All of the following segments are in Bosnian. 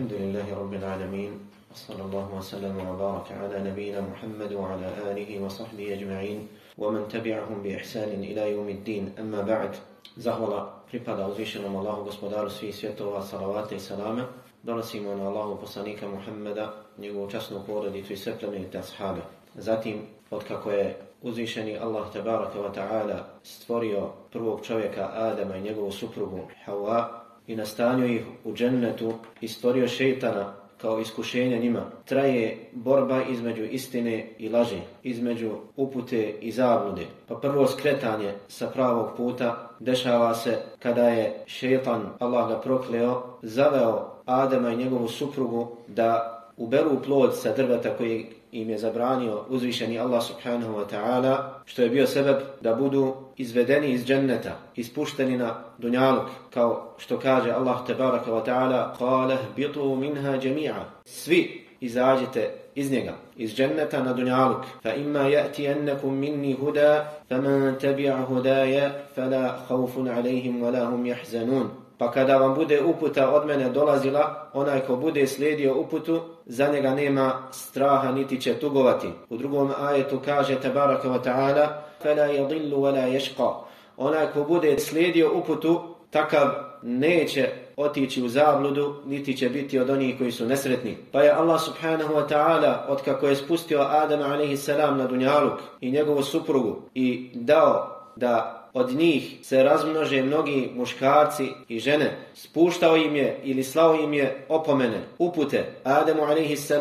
الحمد لله رب العالمين وصلى الله وسلم وبارك على نبينا محمد وعلى آله وصحبه أجمعين ومن تبعهم بإحسان إلى يوم الدين أما بعد زهولا pripada uzvišenom Allahu gospodaru svih svjetova, salavate i salame. Donosimo na Allahu poslanika Muhammeda, njegovu časnu porodicu i sve plemenite ashabe. Zatim, od kako je uzvišeni Allah tabaraka wa ta'ala stvorio prvog čovjeka Adama i njegovu suprugu Hawa i nastanio ih u džennetu i stvorio šeitana kao iskušenje njima. Traje borba između istine i laži, između upute i zablude. Pa prvo skretanje sa pravog puta dešava se kada je šeitan, Allah ga prokleo, zaveo Adama i njegovu suprugu da uberu plod sa drveta koji im je zabranio uzvišeni Allah subhanahu wa ta'ala, što je bio sebeb da budu izvedeni iz dženneta, ispušteni na dunjaluk, kao što kaže Allah tebaraka wa ta'ala, قَالَهْ بِطُوا مِنْهَا جَمِيعًا Svi izađite iz njega, iz dženneta na dunjaluk. فَإِمَّا يَأْتِيَنَّكُمْ مِنِّي هُدَى فَمَنْ تَبِعَ هُدَايَ فَلَا خَوْفٌ عَلَيْهِمْ وَلَا هُمْ يَحْزَنُونَ Pa kada vam bude uputa od mene dolazila, onaj ko bude slijedio uputu, za njega nema straha niti će tugovati. U drugom ajetu kaže tabaraka wa ta'ala فَلَا يَضِلُّ وَلَا يَشْقَى Onaj ko bude slijedio uputu, takav neće otići u zabludu, niti će biti od onih koji su nesretni. Pa je Allah subhanahu wa ta'ala, od kako je spustio Adama a.s. na dunjaluk i njegovu suprugu i dao da od njih se razmnože mnogi muškarci i žene, spuštao im je ili slao im je opomene, upute Ademu a.s.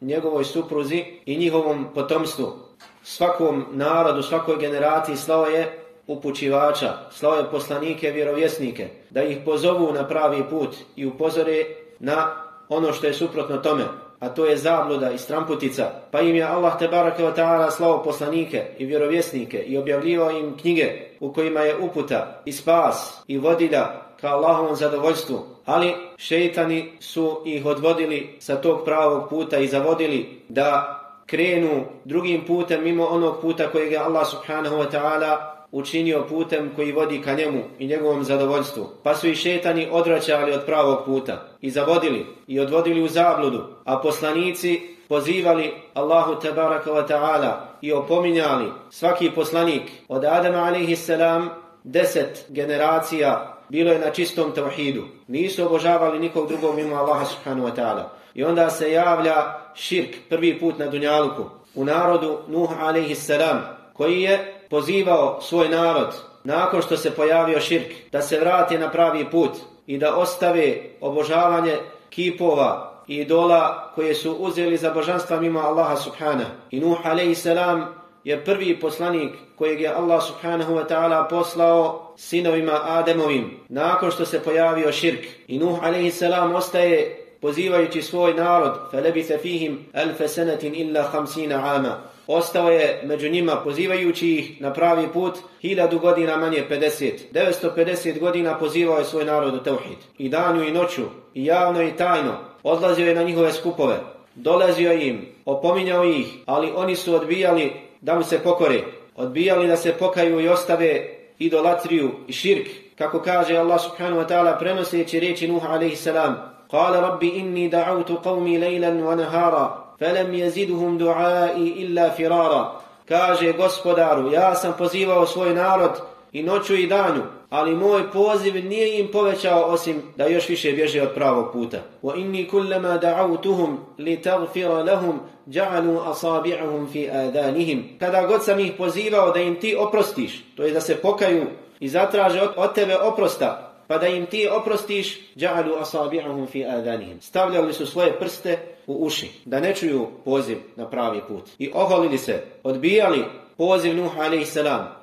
njegovoj supruzi i njihovom potomstvu. Svakom narodu, svakoj generaciji slao je upućivača, slao je poslanike, vjerovjesnike, da ih pozovu na pravi put i upozore na ono što je suprotno tome a to je zabluda i stramputica, pa im je Allah te barake wa ta'ala slao poslanike i vjerovjesnike i objavljivao im knjige u kojima je uputa i spas i vodilja ka Allahovom zadovoljstvu, ali šeitani su ih odvodili sa tog pravog puta i zavodili da krenu drugim putem mimo onog puta kojeg je Allah subhanahu wa ta'ala učinio putem koji vodi ka njemu i njegovom zadovoljstvu. Pa su i šetani odvraćali od pravog puta i zavodili i odvodili u zabludu, a poslanici pozivali Allahu tabaraka wa ta'ala i opominjali svaki poslanik od Adama alaihi salam deset generacija bilo je na čistom tauhidu. Nisu obožavali nikog drugog mimo Allaha subhanahu wa ta'ala. I onda se javlja širk prvi put na Dunjaluku u narodu Nuh alaihi salam koji je pozivao svoj narod nakon što se pojavio širk da se vrati na pravi put i da ostave obožavanje kipova i idola koje su uzeli za božanstva mimo Allaha subhana. I Nuh a.s. je prvi poslanik kojeg je Allah subhanahu wa ta'ala poslao sinovima Ademovim nakon što se pojavio širk. I Nuh a.s. ostaje pozivajući svoj narod فَلَبِثَ فِيهِمْ أَلْفَ سَنَةٍ إِلَّا خَمْسِينَ عَامًا ostao je među njima pozivajući ih na pravi put hiljadu godina manje 50. 950 godina pozivao je svoj narod u teuhid. I danju i noću, i javno i tajno, odlazio je na njihove skupove. Dolazio im, opominjao ih, ali oni su odbijali da mu se pokore. Odbijali da se pokaju i ostave idolatriju i širk. Kako kaže Allah subhanahu wa ta'ala prenoseći reči Nuh a.s. Kale rabbi inni da'autu qavmi lejlan wa nahara felem jeziduhum duai illa firara. Kaže gospodaru, ja sam pozivao svoj narod i noću i danju, ali moj poziv nije im povećao osim da još više bježe od pravog puta. Wa inni kullama da'awtuhum li tagfira lahum ja'alu asabi'ahum fi adanihim. Kada god sam ih pozivao da im ti oprostiš, to je da se pokaju i zatraže od, od tebe oprosta, pa da im ti oprostiš, ja'alu asabi'ahum fi adanihim. Stavljali su svoje prste u uši, da ne čuju poziv na pravi put. I oholili se, odbijali poziv Nuh a.s.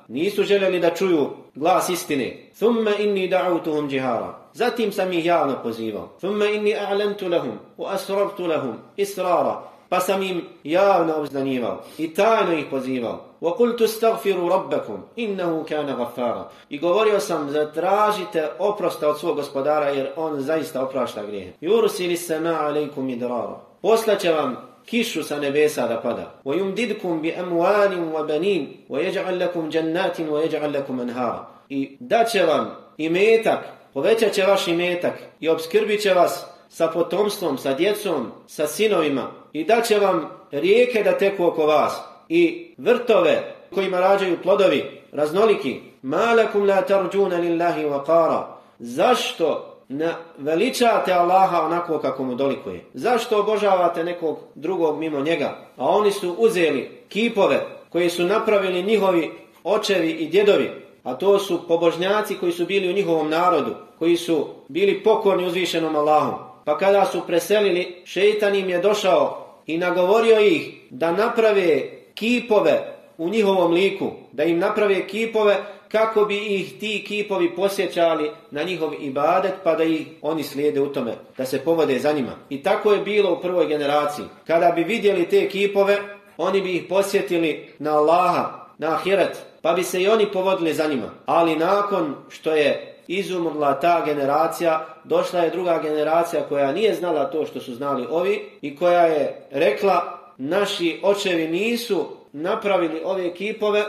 Nisu željeli da čuju glas istine. Thumma inni da'utuhum džihara. Zatim sam ih javno pozivao. Thumma inni a'lantu lahum, wa asrartu lahum, israra Pa sam im javno obznanjivao i tajno ih pozivao. وَقُلْتُ اسْتَغْفِرُوا رَبَّكُمْ إِنَّهُ كَانَ غَفَّارًا I govorio sam, zatražite oprosta od svog gospodara, jer on zaista oprašta grijehe. يُرْسِلِ السَّمَا عَلَيْكُمْ إِدْرَارًا Poslaće vam kišu sa nebesa da pada. وَيُمْدِدْكُمْ بِأَمْوَالٍ وَبَنِينَ وَيَجْعَلْ لَكُمْ جَنَّاتٍ وَيَجْعَلْ لَكُمْ أَنْهَارًا I daće vam imetak, povećat će vaš imetak i obskrbit će vas sa potomstvom, sa djecom, sa sinovima i da će vam rijeke da teku oko vas i vrtove kojima rađaju plodovi raznoliki. Malakum la tarđuna lillahi wa qara. Zašto ne veličate Allaha onako kako mu dolikuje? Zašto obožavate nekog drugog mimo njega? A oni su uzeli kipove koji su napravili njihovi očevi i djedovi, a to su pobožnjaci koji su bili u njihovom narodu, koji su bili pokorni uzvišenom Allahom. Pa kada su preselili, šeitan im je došao i nagovorio ih da naprave kipove u njihovom liku, da im naprave kipove kako bi ih ti kipovi posjećali na njihov ibadet pa da ih oni slijede u tome, da se povode za njima. I tako je bilo u prvoj generaciji. Kada bi vidjeli te kipove, oni bi ih posjetili na Allaha, na Ahiret, pa bi se i oni povodili za njima. Ali nakon što je izumrla ta generacija, došla je druga generacija koja nije znala to što su znali ovi i koja je rekla naši očevi nisu napravili ove kipove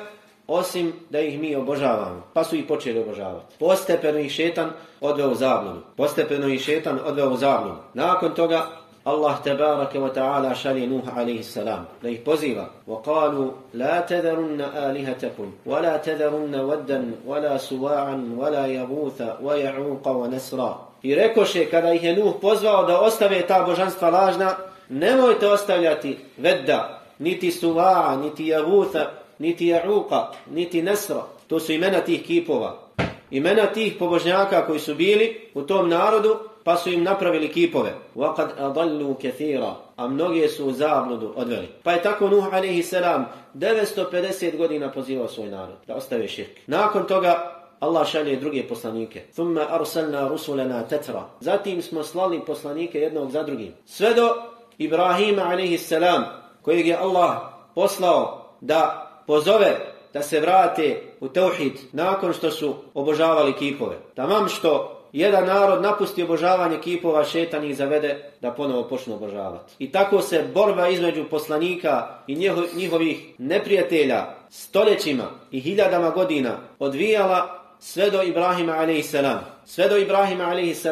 osim da ih mi obožavamo. Pa su ih počeli obožavati. Postepeno ih šetan odveo u zabludu. Postepeno ih šetan odveo u zabludu. Nakon toga Allah tebarake wa ta'ala šalje Nuh alaihi salam da ih poziva وقالوا لا تذرن آلهتكم ولا تذرن ودا ولا سواعا ولا يغوث ويعوق ونسرا I rekoše kada ih je Nuh pozvao da ostave ta božanstva lažna, nemojte ostavljati vedda, niti suva'a, niti jagutha, niti ja'uqa, niti nesra. To su imena tih kipova. Imena tih pobožnjaka koji su bili u tom narodu, pa su im napravili kipove. وَقَدْ أَضَلُّوا كَثِيرًا A mnoge su u zabludu odveli. Pa je tako Nuh a.s. 950 godina pozivao svoj narod da ostave širk. Nakon toga Allah šalje druge poslanike. ثُمَّ أَرْسَلْنَا رُسُلَنَا تَتْرًا Zatim smo slali poslanike jednog za drugim. Sve do Ibrahima a.s. kojeg je Allah poslao da pozove da se vrate u tauhid nakon što su obožavali kipove. Tamam što jedan narod napusti obožavanje kipova, šetanih zavede da ponovo počnu obožavati. I tako se borba između poslanika i njihovih neprijatelja stoljećima i hiljadama godina odvijala sve do Ibrahima a.s. Sve do Ibrahima a.s.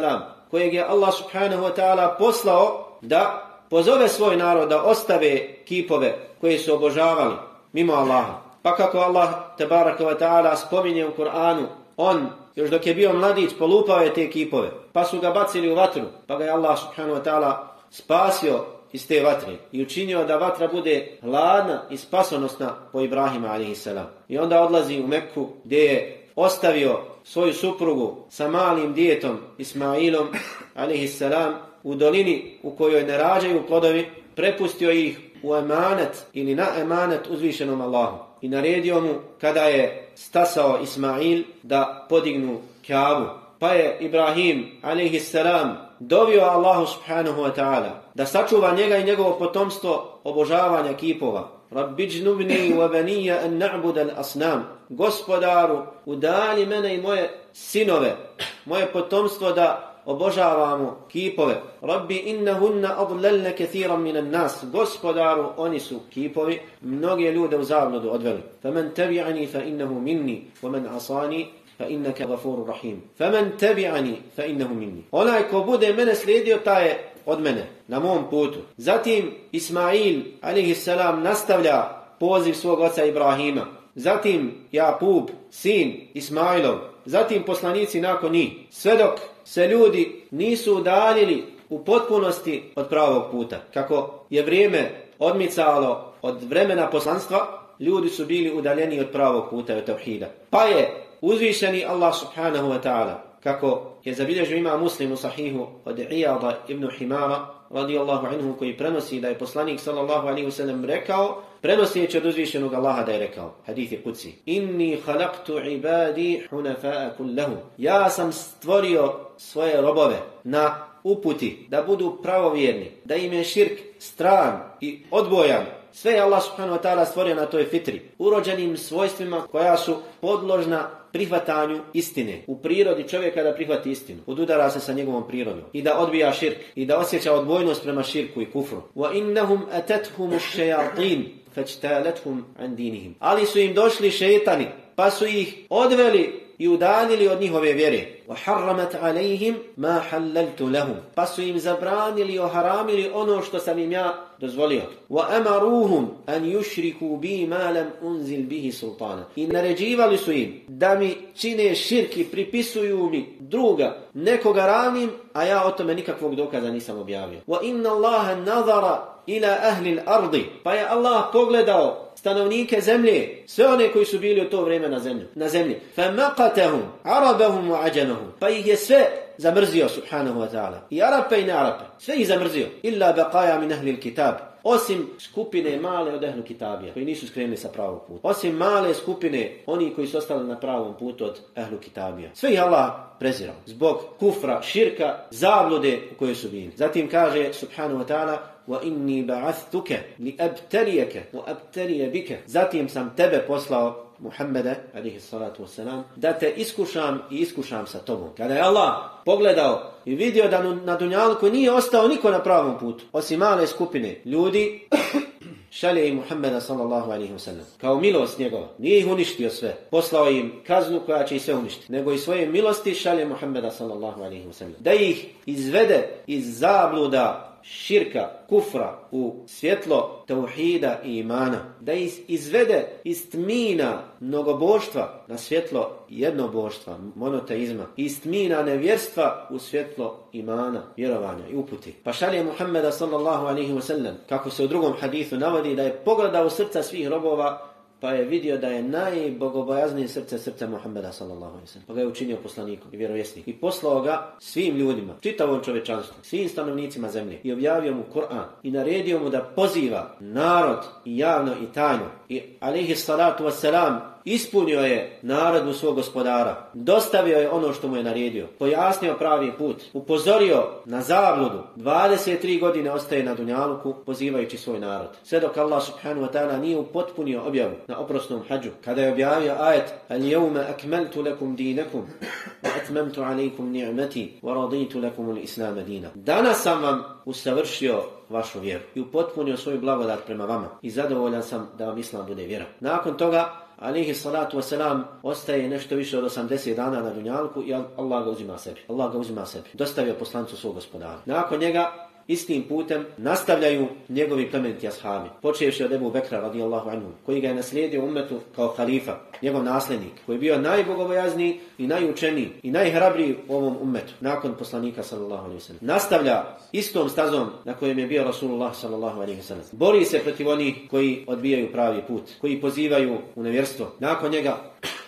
kojeg je Allah subhanahu wa ta'ala poslao da pozove svoj narod da ostave kipove koje su obožavali mimo Allaha. Pa kako Allah tabaraka wa ta'ala spominje u Kur'anu, on još dok je bio mladić polupao je te kipove, pa su ga bacili u vatru, pa ga je Allah subhanahu wa ta'ala spasio iz te vatre i učinio da vatra bude hladna i spasonosna po Ibrahima a.s. I onda odlazi u Mekku gdje je ostavio svoju suprugu sa malim djetom Ismailom a.s u dolini u kojoj ne rađaju plodovi, prepustio ih u emanet ili na emanet uzvišenom Allahu. I naredio mu kada je stasao Ismail da podignu Kaabu. Pa je Ibrahim a.s. dovio Allahu subhanahu wa ta'ala da sačuva njega i njegovo potomstvo obožavanja kipova. Rabbi džnubni wa banija an na'budan asnam. Gospodaru, udali mene i moje sinove, moje potomstvo da obožavamo kipove. Rabbi innahunna adlalna kathiran minan nas. Gospodaru, oni su kipovi, mnoge ljude u zavnodu odveli. Faman tabi'ani fa innahu minni, wa man asani fa innaka ghafurur rahim. Faman tabi'ani fa innahu minni. Onaj ko bude mene slijedio, taj je od mene, na mom putu. Zatim Ismail, alaihi nastavlja poziv svog oca Ibrahima. Zatim Jakub, sin Ismailov. Zatim poslanici nakon njih. Sve dok se ljudi nisu udaljili u potpunosti od pravog puta. Kako je vrijeme odmicalo od vremena poslanstva, ljudi su bili udaljeni od pravog puta od tevhida. Pa je uzvišeni Allah subhanahu wa ta'ala, kako je zabilježio ima muslim sahihu od Iyada ibn Himara, radijallahu anhu, koji prenosi da je poslanik sallallahu alaihi wasallam rekao, prenosi od uzvišenog Allaha da je rekao, hadith je kuci, inni khalaqtu ibadi hunafa'a kullahu. Ja sam stvorio svoje robove na uputi, da budu pravovjerni, da im je širk stran i odbojan. Sve je Allah subhanahu wa ta'ala stvorio na toj fitri, urođenim svojstvima koja su podložna prihvatanju istine. U prirodi čovjeka da prihvati istinu, odudara se sa njegovom prirodom i da odbija širk i da osjeća odbojnost prema širku i kufru. Wa innahum atathum ash-shayatin fajtalathum an dinihim. Ali su im došli šejtani, pa su ih odveli i udaljili od njihove vjere. وحرمت عليهم ما حللت لهم pa su im zabranili oharamili ono što sam im ja dozvolio وامروهم ان يشركوا بي ما لم انزل به سلطانا i naređivali su im da mi čine širki pripisuju mi druga nekoga ravnim a ja o tome nikakvog dokaza nisam objavio وان الله نظر الى اهل الارض pa je Allah pogledao stanovnike zemlje, sve one koji su bili u to vrijeme na zemlji. Na zemlji. فَمَقَتَهُمْ عَرَبَهُمْ وَعَجَمَهُمْ Pa ih je sve zamrzio, subhanahu wa ta'ala. I Arape i ne Arape. Sve ih zamrzio. إِلَّا بَقَايَ مِنْ أَهْلِ الْكِتَابِ Osim skupine male od ehlu kitabija, koji nisu skrenuli sa pravog puta. Osim male skupine, oni koji su ostali na pravom putu od ehlu kitabija. Sve ih Allah prezirao. Zbog kufra, širka, zablude u kojoj su bili. Zatim kaže, subhanahu wa ta'ala, وَإِنِّي بَعَثْتُكَ لِأَبْتَلِيَكَ وَأَبْتَلِيَ بِكَ Zatim sam tebe poslao Muhammede, alihi salatu wasalam, da te iskušam i iskušam sa tobom. Kada je Allah pogledao i vidio da na dunjalku nije ostao niko na pravom putu, osim male skupine ljudi, šalje i Muhammeda sallallahu alaihi wa sallam. Kao milost njegova. Nije ih uništio sve. Poslao im kaznu koja će ih sve uništiti. Nego i svoje milosti šalje Muhammeda sallallahu alaihi wa sallam. Da ih izvede iz zabluda širka, kufra u svjetlo tauhida i imana. Da izvede iz tmina mnogoboštva na svjetlo jednoboštva, monoteizma. Iz tmina nevjerstva u svjetlo imana, vjerovanja i uputi. Pa šalje Muhammeda sallallahu alaihi wa sallam, kako se u drugom hadithu navodi, da je pogledao srca svih robova pa je vidio da je najbogobojaznije srce srce Muhammeda sallallahu alejhi ve sellem. Pa ga je učinio poslanikom i vjerovjesnikom i poslao ga svim ljudima, čitavom čovečanstvu, svim stanovnicima zemlje i objavio mu Kur'an i naredio mu da poziva narod i javno i tajno. I alejhi salatu wasalam ispunio je narodu svog gospodara, dostavio je ono što mu je naredio, pojasnio pravi put, upozorio na zabludu, 23 godine ostaje na Dunjaluku pozivajući svoj narod. Sve dok Allah subhanahu wa ta'ala nije upotpunio objavu na oprosnom hađu, kada je objavio ajet Al jevme akmeltu lekum dinekum, wa atmemtu alaikum ni'meti, wa raditu lekum al-islama dina. Danas sam vam usavršio vašu vjeru i upotpunio svoju blagodat prema vama i zadovoljan sam da vam islam bude vjera. Nakon toga alihi salatu wasalam, ostaje nešto više od 80 dana na dunjalku i Allah ga uzima sebi. Allah ga uzima sebi. Dostavio poslancu svog gospodara. Nakon njega istim putem nastavljaju njegovi plemeniti ashabi. Počevši od Ebu Bekra radijallahu anhu, koji ga je naslijedio umetu kao halifa, njegov naslednik, koji je bio najbogobojazniji i najučeniji i najhrabriji u ovom umetu, nakon poslanika sallallahu alaihi sallam. Nastavlja istom stazom na kojem je bio Rasulullah sallallahu alaihi sallam. Bori se protiv onih koji odbijaju pravi put, koji pozivaju u nevjerstvo. Nakon njega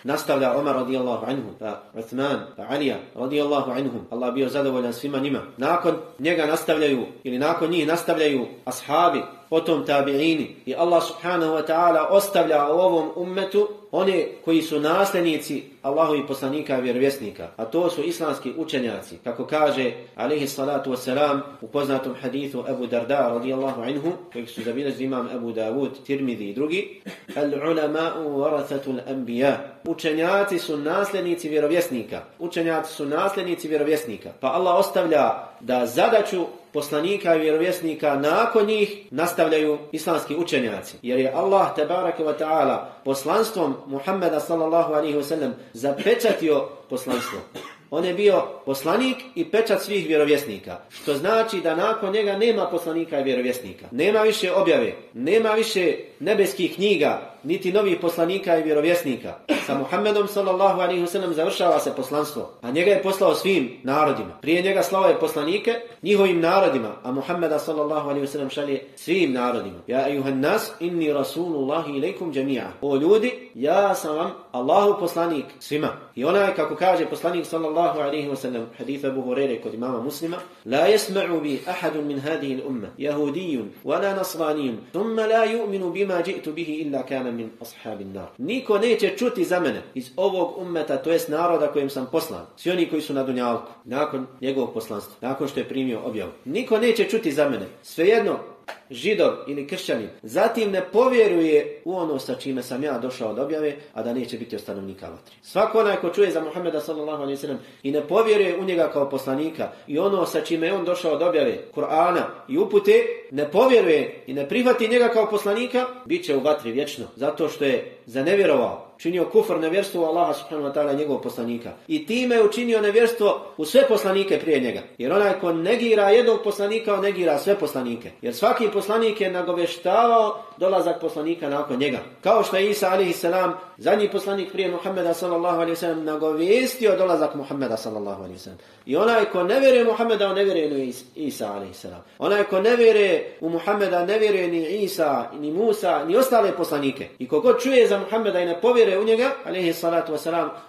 nastavlja Omar radijallahu anhu, pa Uthman, pa Alija radijallahu anhum. Allah bio zadovoljan svima njima. Nakon njega nastavljaju, ili nakon njih nastavljaju ashabi, potom tabi'ini. I Allah subhanahu wa ta'ala ostavlja u ovom ummetu one koji su nasljednici Allahovi poslanika i vjerovjesnika, a to su islamski učenjaci, kako kaže alaihi salatu wasalam u poznatom hadithu Abu Darda radijallahu anhu, koji su zabilježili imam Abu Dawud, Tirmidhi i drugi, al-ulama'u warathatul anbiya. Učenjaci su nasljednici vjerovjesnika. Učenjaci su nasljednici vjerovjesnika. Pa Allah ostavlja da zadaću poslanika i vjerovjesnika nakon njih nastavljaju islamski učenjaci. Jer je Allah tabaraka wa ta'ala poslanstvom Muhammeda sallallahu alaihi wa sallam zapečatio poslanstvo. On je bio poslanik i pečat svih vjerovjesnika. Što znači da nakon njega nema poslanika i vjerovjesnika. Nema više objave, nema više nebeskih knjiga, niti novih poslanika i vjerovjesnika. Sa Muhammedom sallallahu alaihi wasallam završava se poslanstvo, a njega je poslao svim narodima. Prije njega slao je poslanike njihovim narodima, a Muhammeda sallallahu alaihi wasallam šalje svim narodima. Ja ejuhan nas, inni rasulullahi ilaikum džemija. O ljudi, ja sam vam Allahu poslanik svima. I ona je, kako kaže poslanik sallallahu alaihi wasallam, hadith Abu Hurere kod imama muslima, la jesma'u bi ahadun min hadihi l'umma, jahudijun, wala nasranijun, thumma la yu'minu bima ji'tu bihi illa kana kana min ashabin nar. Niko neće čuti za mene iz ovog ummeta, to jest naroda kojem sam poslan. Svi oni koji su na dunjalku, nakon njegovog poslanstva, nakon što je primio objavu. Niko neće čuti za mene. Svejedno, židov ili kršćanin, zatim ne povjeruje u ono sa čime sam ja došao od objave, a da neće biti ostanovnika vatri. Svako onaj ko čuje za Muhammeda sallallahu alaihi sallam i ne povjeruje u njega kao poslanika i ono sa čime je on došao od objave, Kur'ana i upute, ne povjeruje i ne prihvati njega kao poslanika, bit će u vatri vječno, zato što je zanevjerovao činio kufr nevjerstvo Allaha subhanahu wa ta'ala njegovog poslanika. I time je učinio nevjerstvo u sve poslanike prije njega. Jer onaj ko negira jednog poslanika, on negira sve poslanike. Jer svaki poslanik je nagoveštavao dolazak poslanika nakon njega. Kao što je Isa alaihi selam zadnji poslanik prije Muhammeda sallallahu alaihi sellem nagovestio dolazak Muhammeda sallallahu alaihi sellem I onaj ko ne vjeruje Muhammeda, on ne vjeruje ni Isa a.s. Onaj ko ne vjeruje u Muhammeda, ne vjeruje ni Isa, ni Musa, ni ostale poslanike. I kogod čuje za Muhammeda i ne povjeruje u njega, a.s. salatu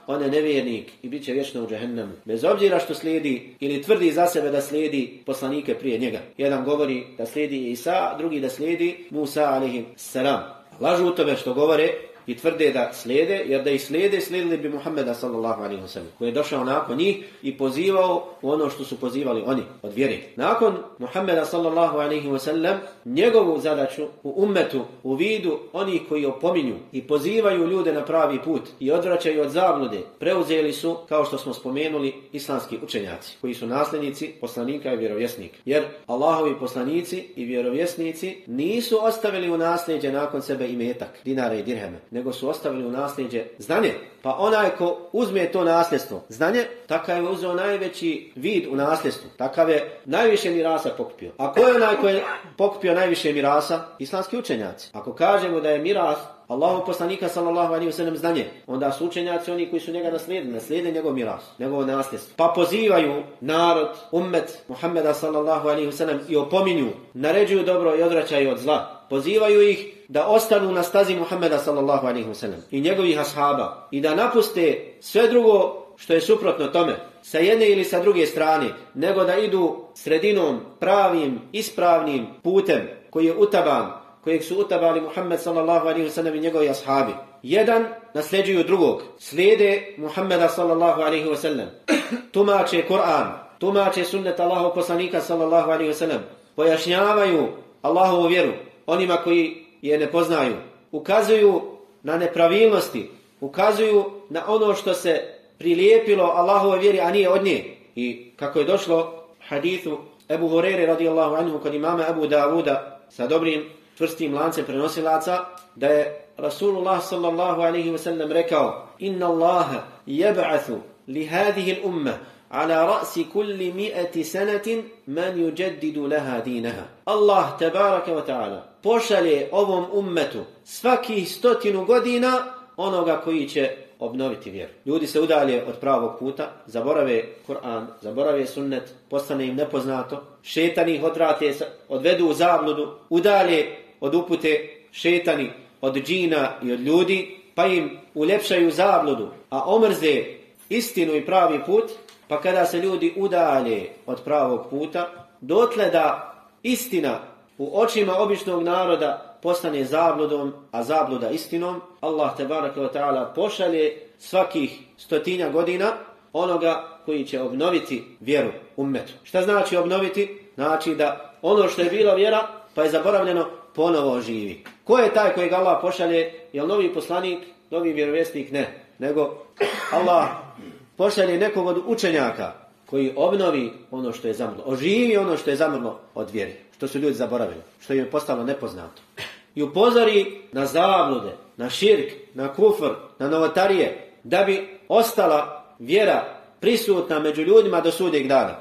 on je nevjernik i bit će vječno u džehennemu. Bez obzira što slijedi ili tvrdi za sebe da slijedi poslanike prije njega. Jedan govori da slijedi Isa, drugi da slijedi Musa a.s. salam. Lažu u tome što govore i tvrde da slijede, jer da ih slijede, slijedili bi Muhammeda sallallahu alaihi wa sallam, koji je došao nakon njih i pozivao u ono što su pozivali oni od vjere. Nakon Muhammeda sallallahu alaihi wa sallam, njegovu zadaću u ummetu, u vidu oni koji opominju i pozivaju ljude na pravi put i odvraćaju od zablude, preuzeli su, kao što smo spomenuli, islamski učenjaci, koji su nasljednici poslanika i vjerovjesnika. Jer Allahovi poslanici i vjerovjesnici nisu ostavili u nasljeđe nakon sebe imetak, dinara i dirheme, nego su ostavili u nasljeđe znanje. Pa onaj ko uzme to nasljedstvo, znanje, takav je uzeo najveći vid u nasljedstvu. Takav je najviše mirasa pokupio. A ko je onaj ko je pokupio najviše mirasa? Islamski učenjaci. Ako kažemo da je miras Allahu poslanika sallallahu alejhi ve sellem znanje, onda su učenjaci oni koji su njega naslijedili, naslijede njegov miras, njegovo nasljedstvo. Pa pozivaju narod, ummet Muhameda sallallahu alejhi ve sellem i opominju, naređuju dobro i odvraćaju od zla. Pozivaju ih da ostanu na stazi Muhammeda sallallahu alaihi wasallam i njegovih ashaba i da napuste sve drugo što je suprotno tome sa jedne ili sa druge strane nego da idu sredinom pravim, ispravnim putem koji je utaban kojeg su utabali Muhammed sallallahu alaihi wasallam i njegovi ashabi. Jedan nasljeđuju drugog, slijede Muhammeda sallallahu alaihi wasallam tumače Kur'an, tumače sunnet Allahu poslanika sallallahu alaihi wasallam pojašnjavaju Allahovu vjeru onima koji je ne poznaju. Ukazuju na nepravilnosti, ukazuju na ono što se prilijepilo Allahove vjeri, a nije od nje. I kako je došlo hadithu Ebu Hurere radijallahu anhu kod imama Ebu Davuda sa dobrim tvrstim lancem prenosilaca, da je Rasulullah sallallahu alaihi wasallam rekao Inna Allaha jeb'athu li hadihi l'umma على رأس كل مئة سنة من يجدد لها دينها الله تبارك وتعالى pošalje ovom ummetu svaki stotinu godina onoga koji će obnoviti vjeru. Ljudi se udalje od pravog puta, zaborave Kur'an, zaborave sunnet, postane im nepoznato, šetani ih odrate, odvedu u zabludu, udalje od upute šetani od džina i od ljudi, pa im uljepšaju zabludu, a omrze istinu i pravi put, pa kada se ljudi udalje od pravog puta, dotle da istina u očima običnog naroda postane zabludom, a zabluda istinom, Allah te baraka ta'ala pošalje svakih stotinja godina onoga koji će obnoviti vjeru ummetu. Šta znači obnoviti? Znači da ono što je bilo vjera, pa je zaboravljeno, ponovo živi. Ko je taj koji ga Allah pošalje? Je novi poslanik, novi vjerovjesnik? Ne. Nego Allah pošalje nekog od učenjaka koji obnovi ono što je zamrlo, oživi ono što je zamrlo od vjeri, što su ljudi zaboravili, što im je postalo nepoznato. I upozori na zablude, na širk, na kufr, na novotarije, da bi ostala vjera prisutna među ljudima do sudnjeg dana.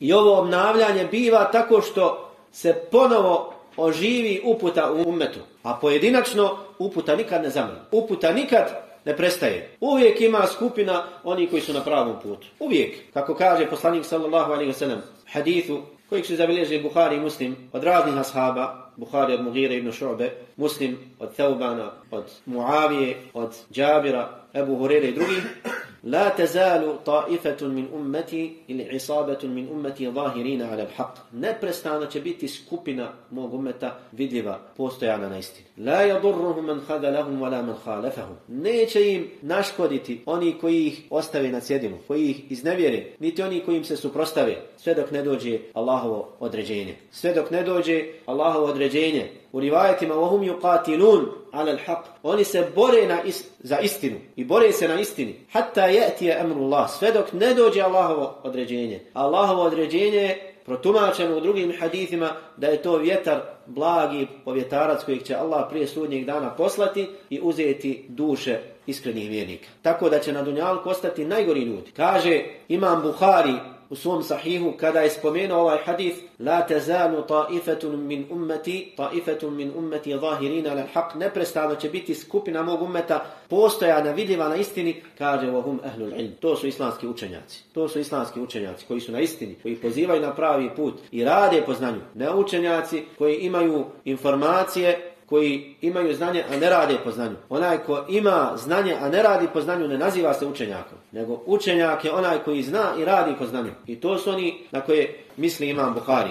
I ovo obnavljanje biva tako što se ponovo oživi uputa u umetu, a pojedinačno uputa nikad ne zamrne. Uputa nikad ne prestaje. Uvijek ima skupina oni koji su na pravom putu. Uvijek. Kako kaže poslanik sallallahu alaihi wa sallam hadithu kojeg su zabilježili Bukhari i Muslim od raznih ashaba, Bukhari od Mughira ibn Šu'be, Muslim od Theubana, od Muavije, od Džabira, Ebu Hurere i drugih, لا تزال طائفة من أمتي إلى عصابة من أمتي ظاهرين على الحق نبرستانا će سكوبنا mog ummeta vidljiva postojana na istini. La yadurruhum man khadalahum wala man khalafahum. Neće im naškoditi oni koji ih ostave na cjedinu, koji ih iznevjere, niti oni koji im se suprostave, sve dok ne dođe Allahovo određenje. Sve dok ne dođe Allahovo određenje, u rivajetima وهم يقاتلون على الحق oni se bore na is, za istinu i bore se na istini hatta yati amru Allah sve dok ne dođe Allahovo određenje Allahovo određenje protumačeno u drugim hadithima da je to vjetar blagi povjetarac kojeg će Allah prije sudnjeg dana poslati i uzeti duše iskrenih vjernika. Tako da će na dunjalku ostati najgori ljudi. Kaže Imam Buhari u svom sahihu kada je spomenuo ovaj hadith la tazalu ta'ifatun min ummati ta'ifatun min ummati zahirina lal haq. Neprestano će biti skupina mog ummeta postojana vidljiva na istini kaže wa hum ahlul ilm. To su islamski učenjaci. To su islamski učenjaci koji su na istini koji pozivaju na pravi put i rade po znanju. Ne učenjaci koji imaju informacije koji imaju znanje, a ne rade po znanju. Onaj ko ima znanje, a ne radi po znanju, ne naziva se učenjakom. Nego učenjak je onaj koji zna i radi po znanju. I to su oni na koje misli imam Bukhari.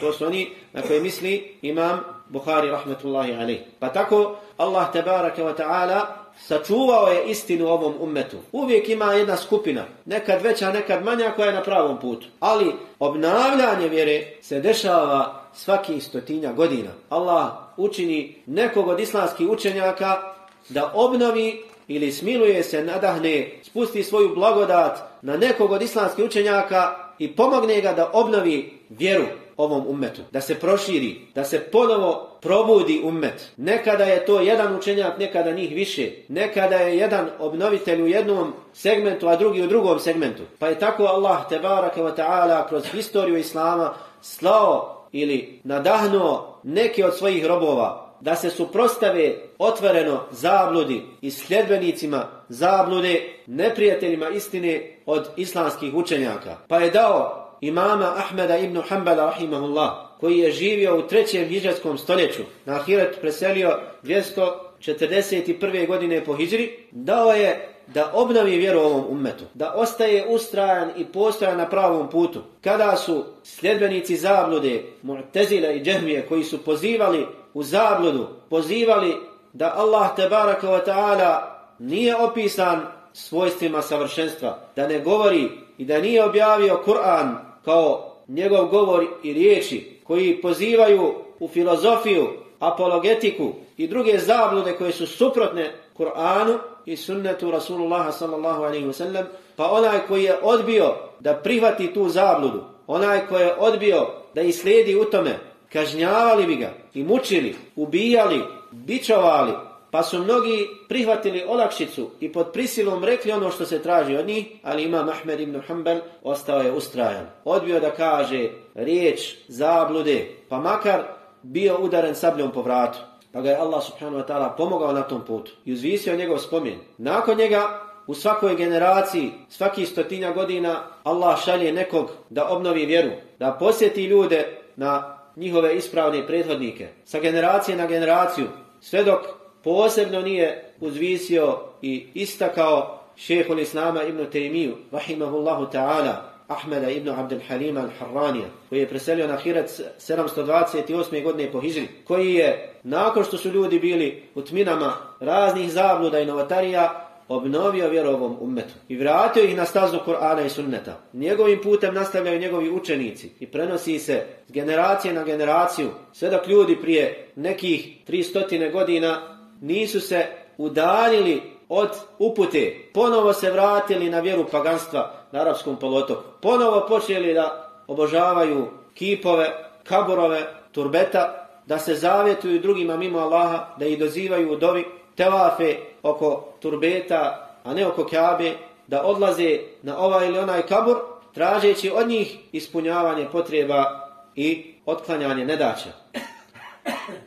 To su oni na koje misli imam Bukhari, rahmetullahi alaih. Pa tako, Allah tebaraka wa ta'ala sačuvao je istinu ovom ummetu. Uvijek ima jedna skupina, nekad veća, nekad manja, koja je na pravom putu. Ali obnavljanje vjere se dešava svaki stotinja godina. Allah učini nekog od islamskih učenjaka da obnovi ili smiluje se, nadahne, spusti svoju blagodat na nekog od islamskih učenjaka i pomogne ga da obnovi vjeru ovom ummetu, da se proširi, da se ponovo probudi ummet. Nekada je to jedan učenjak, nekada njih više. Nekada je jedan obnovitelj u jednom segmentu, a drugi u drugom segmentu. Pa je tako Allah, tebaraka wa ta'ala, kroz historiju Islama slao ili nadahnuo neke od svojih robova da se suprostave otvoreno zabludi i sljedbenicima zablude neprijateljima istine od islamskih učenjaka. Pa je dao imama Ahmeda ibn Hanbala rahimahullah koji je živio u trećem hiđarskom stoljeću na Ahiret preselio 241. godine po hiđri dao je da obnovi vjeru ovom ummetu, da ostaje ustrajan i postojan na pravom putu. Kada su sljedbenici zablude, Mu'tezile i Džehmije, koji su pozivali u zabludu, pozivali da Allah tebaraka wa ta'ala nije opisan svojstvima savršenstva, da ne govori i da nije objavio Kur'an kao njegov govor i riječi koji pozivaju u filozofiju, apologetiku i druge zablude koje su suprotne Kur'anu i sunnetu Rasulullaha sallallahu alaihi wasallam, pa onaj koji je odbio da prihvati tu zabludu, onaj koji je odbio da islijedi u tome, kažnjavali bi ga i mučili, ubijali, bičovali, pa su mnogi prihvatili olakšicu i pod prisilom rekli ono što se traži od njih, ali Imam Ahmed ibn Hanbal ostao je ustrajan. Odbio da kaže riječ zablude, pa makar bio udaren sabljom po vratu. Pa ga je Allah subhanahu wa ta'ala pomogao na tom putu i uzvisio njegov spomen. Nakon njega, u svakoj generaciji, svaki stotinja godina, Allah šalje nekog da obnovi vjeru, da posjeti ljude na njihove ispravne prethodnike. Sa generacije na generaciju, sve dok posebno nije uzvisio i istakao šehhul Islama ibn Taymiju, rahimahullahu ta'ala, Ahmeda ibn Abdel Halima al-Harranija, koji je preselio na Hirac 728. godine po Hizri, koji je, nakon što su ljudi bili u tminama raznih zabluda i novatarija, obnovio vjerovom ummetu i vratio ih na stazu Kur'ana i sunneta. Njegovim putem nastavljaju njegovi učenici i prenosi se s generacije na generaciju, sve dok ljudi prije nekih 300 godina nisu se udaljili od upute, ponovo se vratili na vjeru paganstva na arapskom polotoku. Ponovo počeli da obožavaju kipove, kaburove, turbeta, da se zavjetuju drugima mimo Allaha, da ih dozivaju u dovi, tevafe oko turbeta, a ne oko kabe, da odlaze na ovaj ili onaj kabur, tražeći od njih ispunjavanje potreba i otklanjanje nedaća.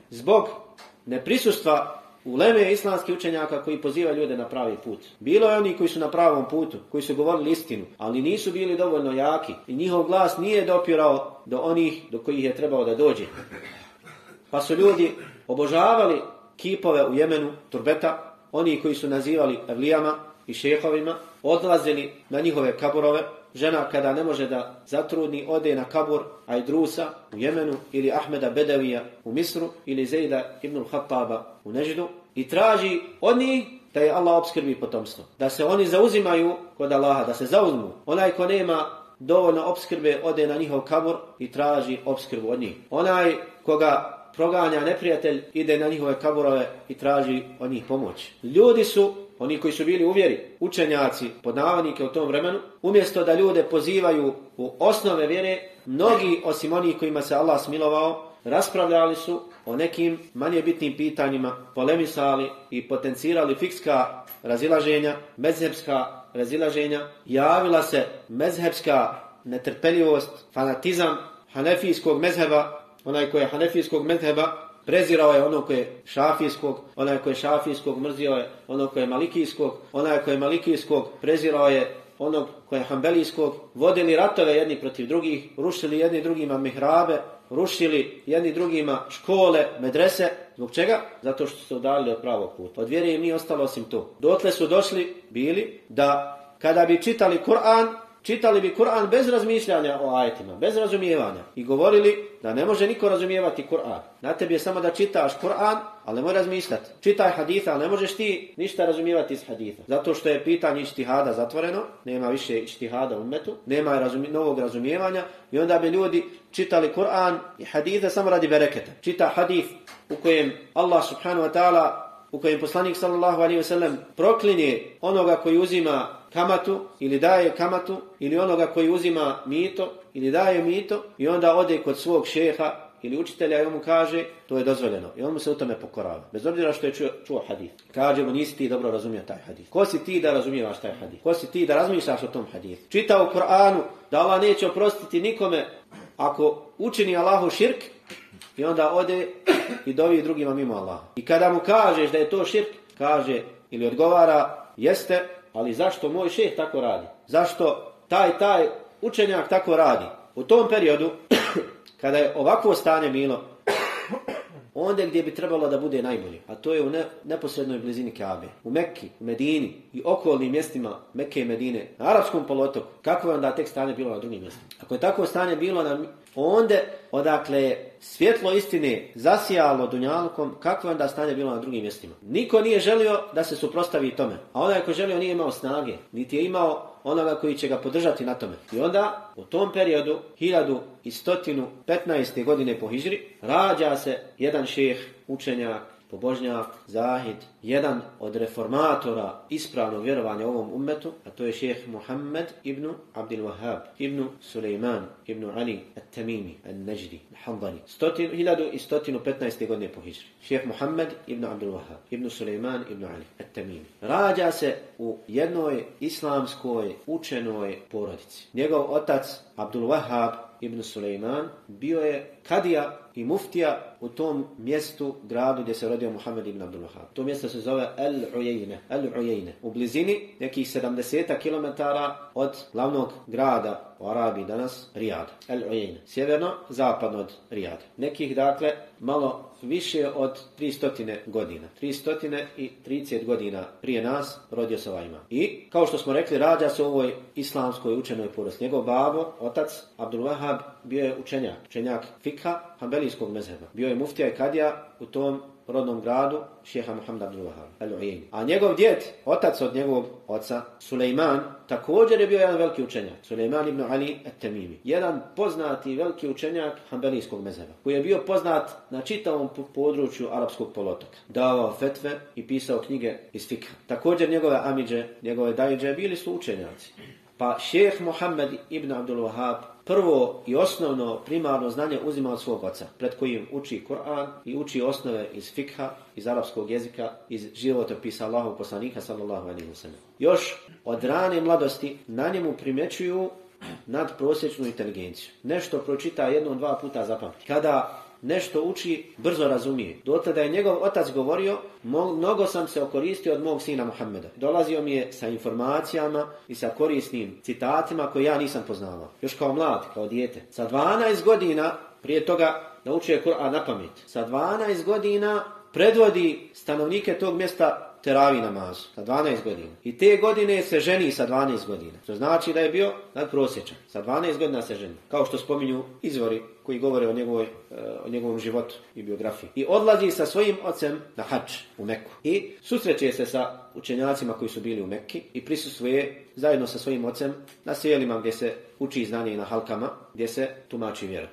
Zbog neprisustva Uleme islamski islamskih učenjaka koji poziva ljude na pravi put. Bilo je oni koji su na pravom putu, koji su govorili istinu, ali nisu bili dovoljno jaki i njihov glas nije dopirao do onih do kojih je trebao da dođe. Pa su ljudi obožavali kipove u Jemenu, turbeta, oni koji su nazivali evlijama i šehovima, odlazili na njihove kaburove, žena kada ne može da zatrudni, ode na kabur Ajdrusa u Jemenu ili Ahmeda Bedavija u Misru ili Zejda ibn Khattaba u Neždu i traži od njih da je Allah obskrbi potomstvo. Da se oni zauzimaju kod Allaha, da se zauzmu. Onaj ko nema dovoljno obskrbe ode na njihov kabur i traži obskrbu od njih. Onaj koga proganja neprijatelj ide na njihove kaburove i traži od njih pomoć. Ljudi su oni koji su bili uvjeri, učenjaci, podavanike u tom vremenu, umjesto da ljude pozivaju u osnove vjere, mnogi osim onih kojima se Allah smilovao, raspravljali su o nekim manje bitnim pitanjima, polemisali i potencirali fikska razilaženja, mezhebska razilaženja, javila se mezhebska netrpeljivost, fanatizam hanefijskog mezheba, onaj koji je hanefijskog mezheba, prezirao je ono koje je šafijskog, onaj koji je šafijskog mrzio je ono koje je malikijskog, onaj koji je malikijskog prezirao je onog koje je hambelijskog, vodili ratove jedni protiv drugih, rušili jedni drugima mihrabe, rušili jedni drugima škole, medrese. Zbog čega? Zato što su se udalili od pravog puta. Od vjere im nije ostalo osim to. Dotle su došli, bili, da kada bi čitali Kur'an, čitali bi Kur'an bez razmišljanja o ajetima, bez razumijevanja. I govorili da ne može niko razumijevati Kur'an. Na tebi je samo da čitaš Kur'an, ali ne moj razmišljati. Čitaj haditha, ali ne možeš ti ništa razumijevati iz haditha. Zato što je pitanje ištihada zatvoreno, nema više ištihada u metu, nema razumi, novog razumijevanja i onda bi ljudi čitali Kur'an i haditha samo radi bereketa. Čita hadith u kojem Allah subhanahu wa ta'ala u kojem poslanik sallallahu alaihi wasallam proklinje onoga koji uzima kamatu ili daje kamatu ili onoga koji uzima mito ili daje mito i onda ode kod svog šeha ili učitelja i on mu kaže to je dozvoljeno i on mu se u tome pokorava. Bez obzira što je čuo, čuo hadith. Kaže mu nisi ti dobro razumio taj hadith. Ko si ti da razumijevaš taj hadith? Ko si ti da razmišljaš o tom hadithu? Čita u Koranu da Allah neće oprostiti nikome ako učini Allahu širk i onda ode i dovi drugima mimo Allah. I kada mu kažeš da je to širk, kaže ili odgovara, jeste, ali zašto moj šeh tako radi? Zašto taj, taj učenjak tako radi? U tom periodu, kada je ovakvo stanje bilo, onda gdje bi trebalo da bude najbolje, a to je u ne, neposrednoj blizini Kabe, u Mekki, u Medini i okolnim mjestima Mekke i Medine, na arapskom polotoku, kako je onda tek stanje bilo na drugim mjestima? Ako je takvo stanje bilo na onda odakle svjetlo istine zasijalo dunjalkom, kakvo je onda stanje bilo na drugim mjestima? Niko nije želio da se suprostavi tome, a onaj ko želio nije imao snage, niti je imao onoga koji će ga podržati na tome. I onda, u tom periodu, 1115. godine po Hižri, rađa se jedan šeh, učenjak, pobožnjak, zahid, jedan od reformatora ispravnog vjerovanja ovom ummetu, a to je šeheh Muhammed ibn Abdil Wahab, ibn Suleiman, ibn Ali, at-Tamimi, al-Najdi, al-Handani. 1115. godine po hijri. Šeheh Muhammed ibn Abdil Wahab, ibn Suleiman, ibn Ali, at-Tamimi. Rađa se u jednoj islamskoj učenoj porodici. Njegov otac, Abdul Wahab ibn Suleiman, bio je kadija i muftija u tom mjestu, gradu gdje se rodio Muhammed ibn Abdul Wahab. To mjesto se zove El Ujejne. El Ujejne. U blizini nekih 70 km od glavnog grada u Arabiji danas, Rijada. El Ujejne. Sjeverno, zapadno od Rijada. Nekih, dakle, malo više od 300 godina. 330 godina prije nas rodio se ovaj imam. I, kao što smo rekli, rađa se u ovoj islamskoj učenoj porost. Njegov babo, otac, Abdul Wahab, bio je učenjak. Učenjak fikha, Hanbelijskog mezheba. Bio je muftija i kadija u tom rodnom gradu šeha Muhammed Abdul Wahab al-U'ayni. A njegov djed, otac od njegovog oca, Sulejman, također je bio jedan veliki učenjak. Sulejman ibn Ali at-Tamimi. Jedan poznati veliki učenjak Hanbelijskog mezheba, koji je bio poznat na čitavom području arapskog polotoka. Davao fetve i pisao knjige iz fikha. Također njegove amidže, njegove dajidže bili su učenjaci. Pa šeheh Muhammed ibn Abdul Wahab prvo i osnovno primarno znanje uzima od svog oca, pred kojim uči Kur'an i uči osnove iz fikha, iz arapskog jezika, iz životopisa Allahov poslanika sallallahu alaihi wa sallam. Još od rane mladosti na njemu primjećuju nadprosječnu inteligenciju. Nešto pročita jednom, dva puta zapamti. Kada nešto uči, brzo razumije. Dotle da je njegov otac govorio, mnogo sam se okoristio od mog sina Muhammeda. Dolazio mi je sa informacijama i sa korisnim citatima koje ja nisam poznavao. Još kao mlad, kao dijete. Sa 12 godina, prije toga, naučio je Kur'an na pamet. Sa 12 godina predvodi stanovnike tog mjesta teravi namazu sa 12 godina. I te godine se ženi sa 12 godina. To znači da je bio nadprosječan. Sa 12 godina se ženi. Kao što spominju izvori koji govore o, njegovoj, eh, o njegovom životu i biografiji. I odlazi sa svojim ocem na hač u Meku. I susreće se sa učenjacima koji su bili u Mekki i prisustvuje zajedno sa svojim ocem na sjelima gdje se uči znanje na halkama, gdje se tumači vjera.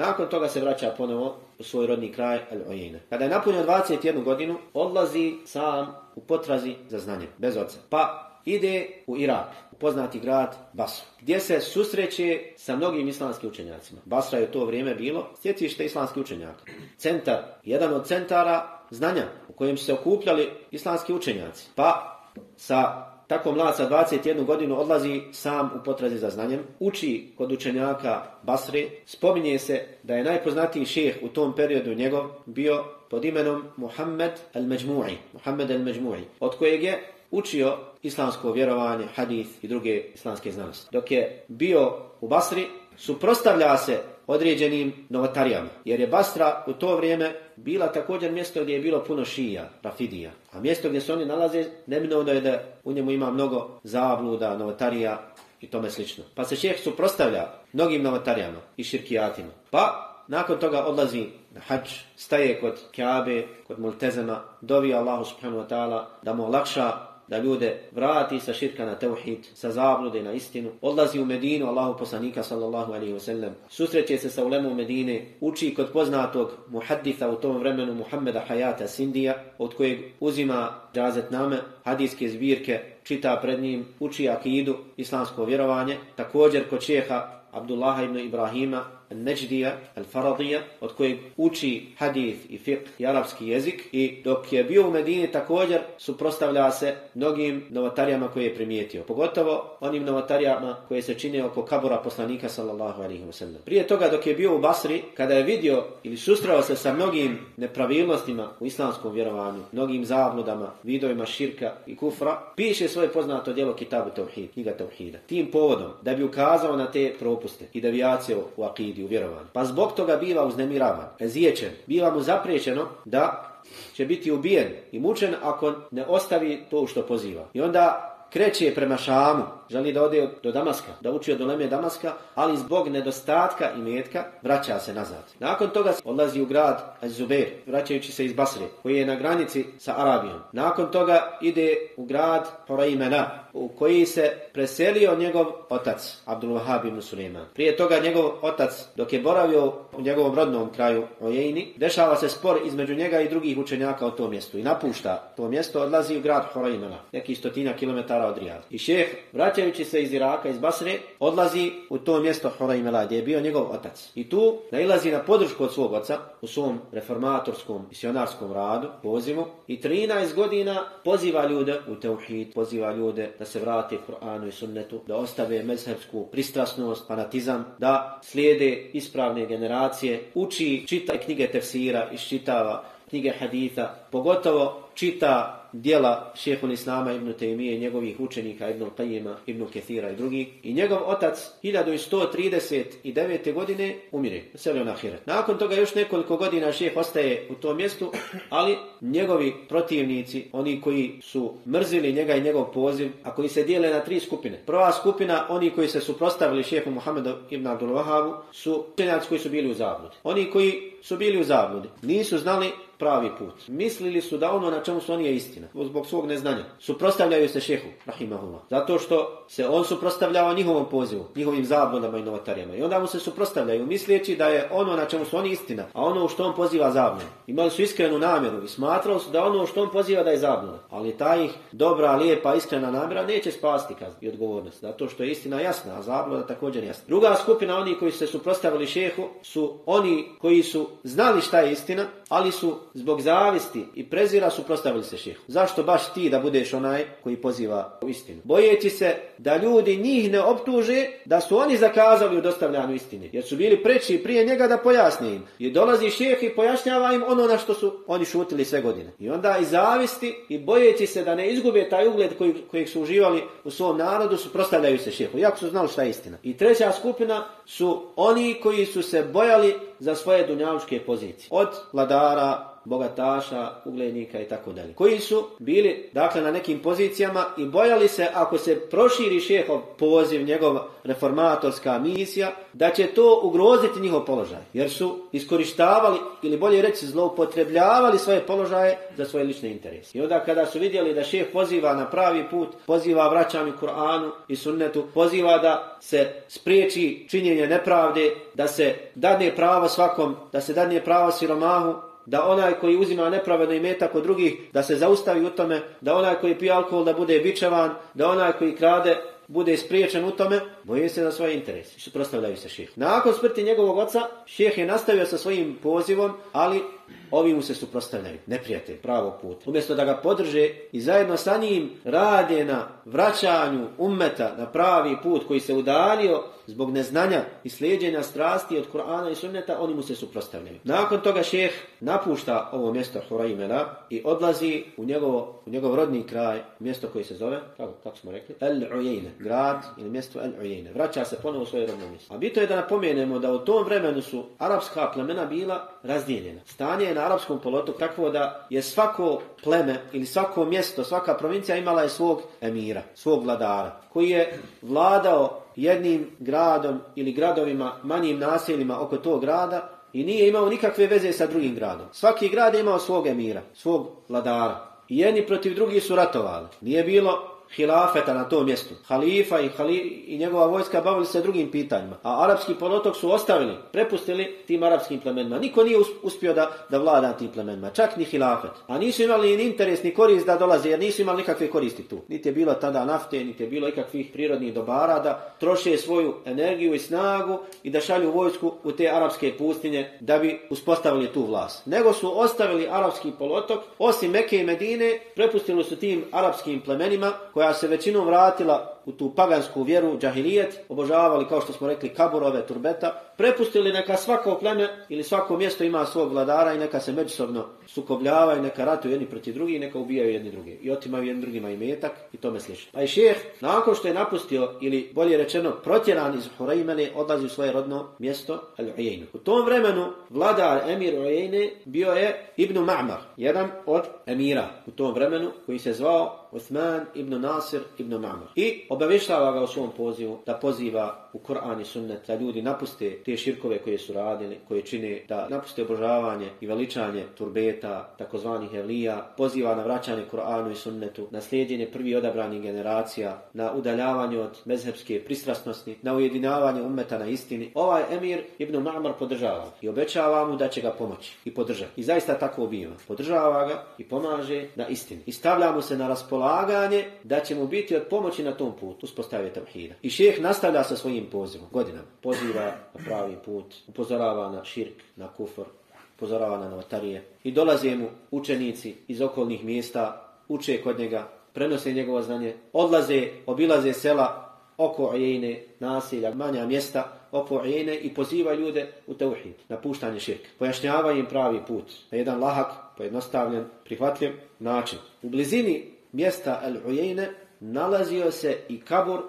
Nakon toga se vraća ponovo u svoj rodni kraj Al-Ujina. Kada je napunio 21 godinu, odlazi sam u potrazi za znanje, bez oca. Pa ide u Irak, u poznati grad Basra, gdje se susreće sa mnogim islamskim učenjacima. Basra je u to vrijeme bilo sjetište islamskih učenjaka. Centar, jedan od centara znanja u kojem su se okupljali islamski učenjaci. Pa sa tako mlad sa 21 godinu odlazi sam u potrazi za znanjem, uči kod učenjaka Basre, spominje se da je najpoznatiji šeh u tom periodu njegov bio pod imenom Muhammed al-Majmu'i, Muhammed al-Majmu'i, od kojeg je učio islamsko vjerovanje, hadith i druge islamske znanosti. Dok je bio u Basri, suprostavlja se određenim novotarijama. Jer je Basra u to vrijeme bila također mjesto gdje je bilo puno šija, rafidija. A mjesto gdje se oni nalaze, neminovno je da u njemu ima mnogo zabluda, novotarija i tome slično. Pa se šeheh suprostavlja mnogim novotarijama i širkijatima. Pa nakon toga odlazi na hađ, staje kod Kjabe, kod Multezema, dovi Allahu subhanahu wa ta'ala da mu olakša da ljude vrati sa širka na tevhid, sa zablude na istinu, odlazi u Medinu, Allahu poslanika sallallahu alaihi wasallam, susreće se sa ulemom Medine, uči kod poznatog muhadditha u tom vremenu Muhammeda Hayata Sindija, od kojeg uzima džazet name, hadijske zbirke, čita pred njim, uči akidu, islamsko vjerovanje, također kod čeha Abdullaha ibn Ibrahima, Neđdija, Al-Faradija, od kojeg uči hadith i fiqh i arapski jezik i dok je bio u Medini također suprostavlja se mnogim novotarijama koje je primijetio. Pogotovo onim novotarijama koje se čine oko kabura poslanika sallallahu alaihi wa sallam. Prije toga dok je bio u Basri, kada je vidio ili sustrao se sa mnogim nepravilnostima u islamskom vjerovanju, mnogim zabludama, vidovima širka i kufra, piše svoje poznato djelo Kitabu Tauhid, knjiga Tauhida. Tim povodom, da bi ukazao na te propuste i devijacije u akidi u vjerovanju. Pa zbog toga biva uznemiravan, eziječen, biva mu zapriječeno da će biti ubijen i mučen ako ne ostavi to što poziva. I onda kreće prema Šamu, želi da ode do Damaska, da uči od Oleme Damaska, ali zbog nedostatka i metka vraća se nazad. Nakon toga odlazi u grad Azubair, vraćajući se iz Basre, koji je na granici sa Arabijom. Nakon toga ide u grad Horaimena, u koji se preselio njegov otac, Abdul Wahab ibn Suleiman. Prije toga njegov otac, dok je boravio u njegovom rodnom kraju Ojejni, dešava se spor između njega i drugih učenjaka u tom mjestu i napušta to mjesto, odlazi u grad Horaimena, neki stotina kilometara od Rijada. I šeh, vraćajući se iz Iraka, iz Basre, odlazi u to mjesto Horaimela, gdje je bio njegov otac. I tu nailazi na podršku od svog oca u svom reformatorskom, misionarskom radu, pozivu, i 13 godina poziva ljude u Teuhid, poziva ljude da se vrate Kur'anu i sunnetu, da ostave mezhebsku pristrasnost, fanatizam, da slijede ispravne generacije, uči, čita knjige tefsira, iščitava knjige haditha, pogotovo čita dijela šehhul Islama ibn Taymije, njegovih učenika ibn Qajima, ibn Kethira i drugih. I njegov otac 1139. godine umire, selio na Hiret. Nakon toga još nekoliko godina šehh ostaje u tom mjestu, ali njegovi protivnici, oni koji su mrzili njega i njegov poziv, a koji se dijele na tri skupine. Prva skupina, oni koji se suprostavili šehhu Muhammedu ibn Abdul Wahabu, su učenjaci koji su bili u zabludi. Oni koji su bili u zabludi, nisu znali pravi put. Mislili su da ono na čemu su oni je istina, zbog svog neznanja. Suprostavljaju se šehu, rahimahullah. Zato što se on suprostavljava njihovom pozivu, njihovim zabludama i novotarijama. I onda mu se suprostavljaju, misleći da je ono na čemu su oni istina, a ono u što on poziva zabluda. Imali su iskrenu namjeru i smatrali su da ono u što on poziva da je zabluda. Ali ta ih dobra, lijepa, iskrena namjera neće spasti kaz i odgovornost. Zato što je istina jasna, a zabluda također jasna. Druga skupina, oni koji su se suprostavili šehu, su oni koji su znali šta je istina, ali su zbog zavisti i prezira suprostavili se šehu. Zašto baš ti da budeš onaj koji poziva u istinu? Bojeći se da ljudi njih ne optuže da su oni zakazali u dostavljanju istine. Jer su bili preći prije njega da pojasni im. I dolazi šeh i pojašnjava im ono na što su oni šutili sve godine. I onda i zavisti i bojeći se da ne izgube taj ugled koji, kojeg su uživali u svom narodu suprostavljaju se šehu. jako su znali šta je istina. I treća skupina su oni koji su se bojali za svoje dunjalučke pozicije. Od vladara, bogataša, uglednika i tako dalje. Koji su bili dakle na nekim pozicijama i bojali se ako se proširi šehov poziv, njegova reformatorska misija, da će to ugroziti njihov položaj. Jer su iskorištavali ili bolje reći zloupotrebljavali svoje položaje za svoje lične interese. I onda kada su vidjeli da šeh poziva na pravi put, poziva vraćanju Kur'anu i sunnetu, poziva da se spriječi činjenje nepravde, da se dadne pravo svakom, da se dadne pravo siromahu, da onaj koji uzima nepravedno imeta kod drugih, da se zaustavi u tome, da onaj koji pije alkohol da bude bičevan, da onaj koji krade bude spriječen u tome, boje se za svoje interese. I suprostavljaju se šeh. Nakon smrti njegovog oca, šeh je nastavio sa svojim pozivom, ali ovi mu se suprostavljaju, neprijatelj, pravog puta. Umjesto da ga podrže i zajedno sa njim rade na vraćanju ummeta na pravi put koji se udalio zbog neznanja i slijedjenja strasti od Kur'ana i sunneta, oni mu se suprostavljaju. Nakon toga šeh napušta ovo mjesto Huraimela i odlazi u, njegovo, u njegov rodni kraj, mjesto koji se zove, kako, kako smo rekli, El Ujejne, grad ili mjesto El Ujejne. Vraća se ponovo u svoje rodno mjesto. A bito je da napomenemo da u tom vremenu su arapska plemena bila razdijeljena. Stanje je na arapskom polotu takvo da je svako pleme ili svako mjesto, svaka provincija imala je svog emira, svog vladara, koji je vladao jednim gradom ili gradovima, manjim naseljima oko tog grada i nije imao nikakve veze sa drugim gradom. Svaki grad je imao svog emira, svog vladara. I jedni protiv drugih su ratovali. Nije bilo hilafeta na tom mjestu. Halifa i, hali, i njegova vojska bavili se drugim pitanjima. A arapski polotok su ostavili, prepustili tim arapskim plemenima. Niko nije uspio da, da vlada tim plemenima, čak ni hilafet. A nisu imali ni interes, ni korist da dolaze, jer nisu imali nikakve koristi tu. Niti je bilo tada nafte, niti je bilo ikakvih prirodnih dobara da troše svoju energiju i snagu i da šalju vojsku u te arapske pustinje da bi uspostavili tu vlast. Nego su ostavili arapski polotok, osim Mekke i Medine, prepustili su tim arapskim plemenima koja se većinom vratila u tu pagansku vjeru, džahilijet, obožavali, kao što smo rekli, kaburove, turbeta, prepustili neka svako pleme ili svako mjesto ima svog vladara i neka se međusobno sukobljavaju, neka ratuju jedni proti drugi i neka ubijaju jedni drugi. I otimaju jedni drugima imetak i tome slično. Pa i šeh, nakon što je napustio, ili bolje rečeno, protjeran iz Hurajmene, odlazi u svoje rodno mjesto, al -Ujainu. U tom vremenu, vladar emir Ujejne bio je Ibn Ma'mar, jedan od emira u tom vremenu, koji se zvao Uthman ibn Nasir ibn Ma'mar. I obavještava ga u svom pozivu da poziva u Kur'an i sunnet da ljudi napuste te širkove koje su radili, koje čine da napuste obožavanje i veličanje turbeta, takozvanih evlija, poziva na vraćanje Kur'anu i sunnetu, na slijedjenje prvi odabranih generacija, na udaljavanje od mezhebske pristrasnosti, na ujedinavanje ummeta na istini. Ovaj emir Ibn Ma'mar podržava i obećava mu da će ga pomoći i podržati. I zaista tako biva. Podržava ga i pomaže na istini. I stavlja mu se na raspolaganje da će mu biti od pomoći na tom put, uspostavio tevhida. I šeheh nastavlja sa svojim pozivom, godinama. Poziva na pravi put, upozorava na širk, na kufr, upozorava na novatarije. I dolaze mu učenici iz okolnih mjesta, uče kod njega, prenose njegovo znanje, odlaze, obilaze sela oko Ejene, nasilja, manja mjesta, oko Ejene i poziva ljude u teuhid, na puštanje širka. Pojašnjava im pravi put, na jedan lahak, pojednostavljen, prihvatljiv način. U blizini mjesta El Ujejne nalazio se i kabur,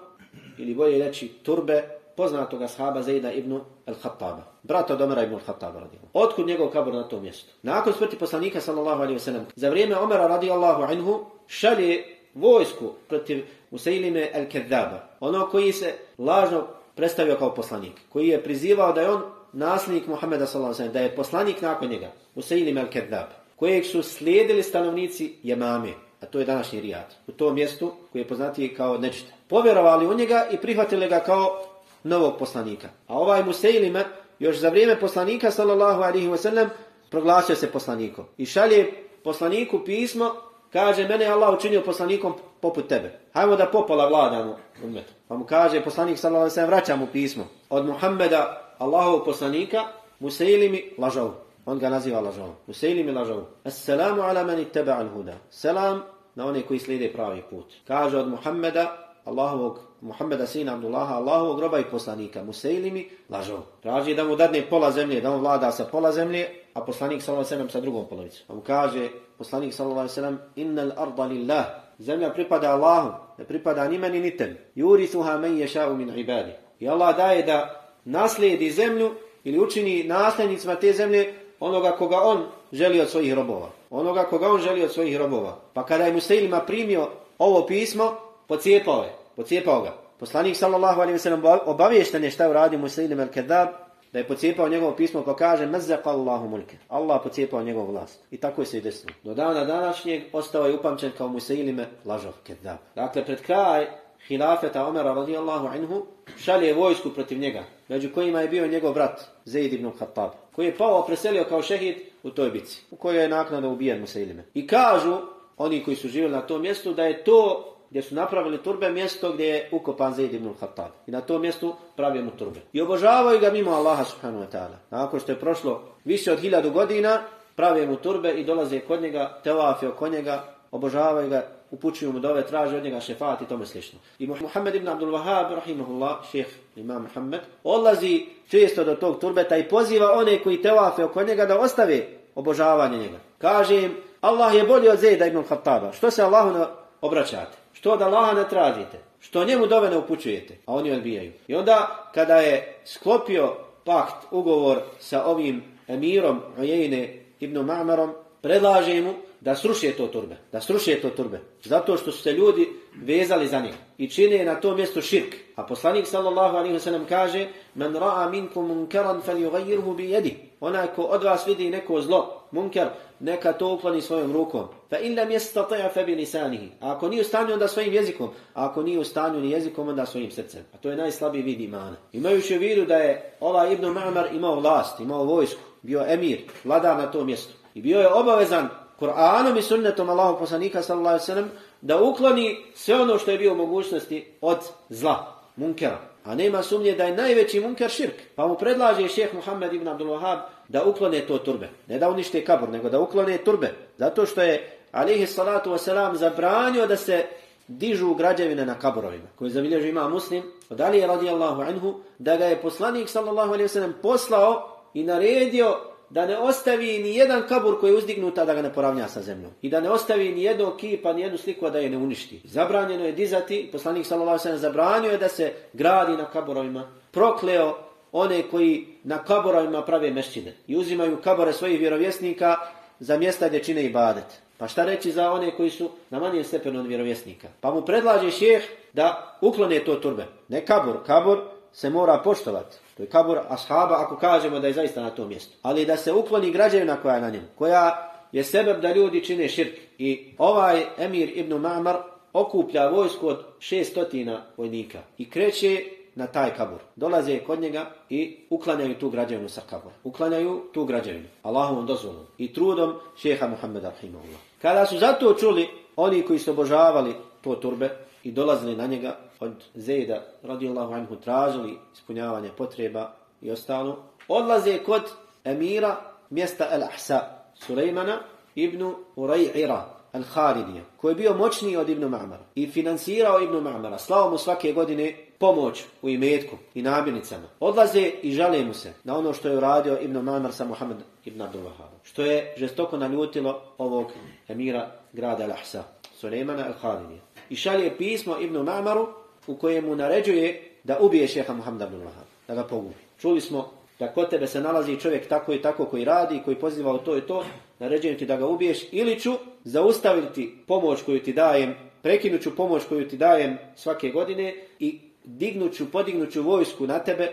ili bolje reći turbe, poznatog ashaba Zejda ibn al-Khattaba, brata od Omera ibn al-Khattaba radijallahu. Otkud njegov kabur na tom mjestu? Nakon smrti poslanika sallallahu alaihi wasallam, za vrijeme Omera radijallahu anhu, šalje vojsku protiv Musailime al-Kedaba, ono koji se lažno predstavio kao poslanik, koji je prizivao da je on nasljednik Muhammeda sallallahu alaihi wasallam, da je poslanik nakon njega, Musailime al-Kedab, kojeg su slijedili stanovnici Jemame, a to je današnji Rijad, u tom mjestu koji je poznatiji kao Nečite. Povjerovali u njega i prihvatili ga kao novog poslanika. A ovaj Musailima još za vrijeme poslanika sallallahu alaihi wasallam proglasio se poslanikom. I šalje poslaniku pismo, kaže mene Allah učinio poslanikom poput tebe. Hajmo da popola vladamo umetu. Pa mu kaže poslanik sallallahu alaihi wasallam vraća mu pismo. Od Muhammeda Allahov poslanika Musailimi lažovu. On ga naziva lažovom. Musailimi lažao. Assalamu ala mani teba al huda. Selam na one koji slijede pravi put. Kaže od Muhammeda Allahovog Muhammeda sina Abdullaha, Allahovog groba i poslanika, Musailimi, lažov. Traži da mu dadne pola zemlje, da on vlada sa pola zemlje, a poslanik s.a.v. sa drugom polovicom. A mu kaže poslanik s.a.v. innal arda lillah, zemlja pripada Allahu, ne pripada ni meni ni tebi. Yurithuha man yasha'u min ibadi. I Allah daje da naslijedi zemlju ili učini nasljednicima te zemlje onoga koga on želi od svojih robova. Onoga koga on želi od svojih robova. Pa kada je Musailima primio ovo pismo, pocijepao je. Pocijepao ga. Poslanik sallallahu alaihi wa sallam obaviješten je šta je uradio Musailim el-Kedab, da je pocijepao njegovo pismo pa kaže Mazzaq Allahu mulke. Allah pocijepao njegov vlast. I tako je se i desilo. Do dana današnjeg ostao je upamćen kao Musailime lažov Kedab. Dakle, pred kraj hilafeta Omera radijallahu anhu šalje vojsku protiv njega, među kojima je bio njegov brat Zaid ibn Khattab, koji je pao preselio kao šehid u toj bici, u kojoj je naknadno ubijen Musailime. I kažu oni koji su živjeli na tom mjestu da je to gdje su napravili turbe mjesto gdje je ukopan Zaid ibn Khattab. I na tom mjestu pravi mu turbe. I obožavaju ga mimo Allaha subhanahu wa ta'ala. Nakon što je prošlo više od hiljadu godina, pravi mu turbe i dolaze kod njega, tevafi oko njega, obožavaju ga, upućuju mu dove, traže od njega šefat i tome slično. I Muhammed ibn Abdul Wahab, rahimahullah, šeheh imam Muhammed, odlazi često do tog turbeta i poziva one koji tevafe oko njega da ostave obožavanje njega. Kaže im, Allah je bolji od Zejda ibn Khattaba. Što se Allahu ne obraćate? Što od Allaha ne tražite? Što njemu dove ne upućujete? A oni odbijaju. I onda, kada je sklopio pakt, ugovor sa ovim emirom Ujejne ibn Ma'marom, predlaže mu da sruši to turbe. Da sruši to turbe. Zato što su se ljudi vezali za njih. I čine na to mjesto širk. A poslanik sallallahu alaihi wa sallam kaže Men ra'a minkum munkaran fal yughayyirhu bi yadi. Onaj ko od vas vidi neko zlo, munkar, neka to ukloni svojom rukom. Fa in lam yastati' fa bi lisanihi. Ako nije u stanju onda svojim jezikom, a ako nije u stanju ni jezikom onda svojim srcem. A to je najslabiji vid imana. Imajući u vidu da je ovaj Ibn Ma'mar imao vlast, imao vojsku, bio emir, vladar na tom mjestu. I bio je obavezan Kur'anom i sunnetom Allahog poslanika sallallahu alaihi sallam da ukloni sve ono što je bio u mogućnosti od zla, munkera. A nema sumnje da je najveći munker širk. Pa mu predlaže šeheh Muhammed ibn Abdul Wahab da uklone to turbe. Ne da unište kabur, nego da uklone turbe. Zato što je alihi salatu wasalam zabranio da se dižu građevine na kaburovima. Koji zabilježi ima muslim od Alije radijallahu anhu da ga je poslanik sallallahu alaihi sallam poslao i naredio da ne ostavi ni jedan kabur koji je uzdignuta da ga ne poravnja sa zemljom. I da ne ostavi ni jedno kipa, ni jednu sliku da je ne uništi. Zabranjeno je dizati, poslanik sallallahu alejhi ve zabranio je da se gradi na kaburovima. Prokleo one koji na kaburovima prave mešćine i uzimaju kabore svojih vjerovjesnika za mjesta gdje čine ibadet. Pa šta reći za one koji su na manjem stepenu od vjerovjesnika? Pa mu predlaže šejh da uklone to turbe. Ne kabur, kabur se mora poštovati. To je kabur ashaba ako kažemo da je zaista na tom mjestu. Ali da se ukloni građevina koja je na njemu, koja je sebeb da ljudi čine širk. I ovaj emir ibn Ma'mar okuplja vojsku od šestotina vojnika i kreće na taj kabur. Dolaze kod njega i uklanjaju tu građevinu sa kabura. Uklanjaju tu građevinu. Allahovom dozvolom i trudom šeha Muhammeda rahimahullah. Kada su zato čuli oni koji su obožavali to turbe i dolazili na njega, od Zejda radijallahu anhu tražili ispunjavanje potreba i ostalo, odlaze kod emira mjesta Al-Ahsa Sulejmana ibn Uraj'ira Al-Haridija, koji je bio moćniji od Ibn Ma'mara i finansirao Ibn Ma'mara, slao mu svake godine pomoć u imetku i namirnicama. Odlaze i žale mu se na ono što je uradio Ibn Ma'mar sa Muhammed ibn Abdul Wahab, što je žestoko naljutilo ovog emira grada Al-Ahsa Sulejmana Al-Haridija. I šalje pismo Ibn Ma'maru u kojemu naređuje da ubije šeha Muhammed ibn Wahab, da ga pogubi. Čuli smo da kod tebe se nalazi čovjek tako i tako koji radi, koji poziva u to i to, naređujem ti da ga ubiješ, ili ću zaustaviti pomoć koju ti dajem, prekinuću pomoć koju ti dajem svake godine i dignuću, podignuću vojsku na tebe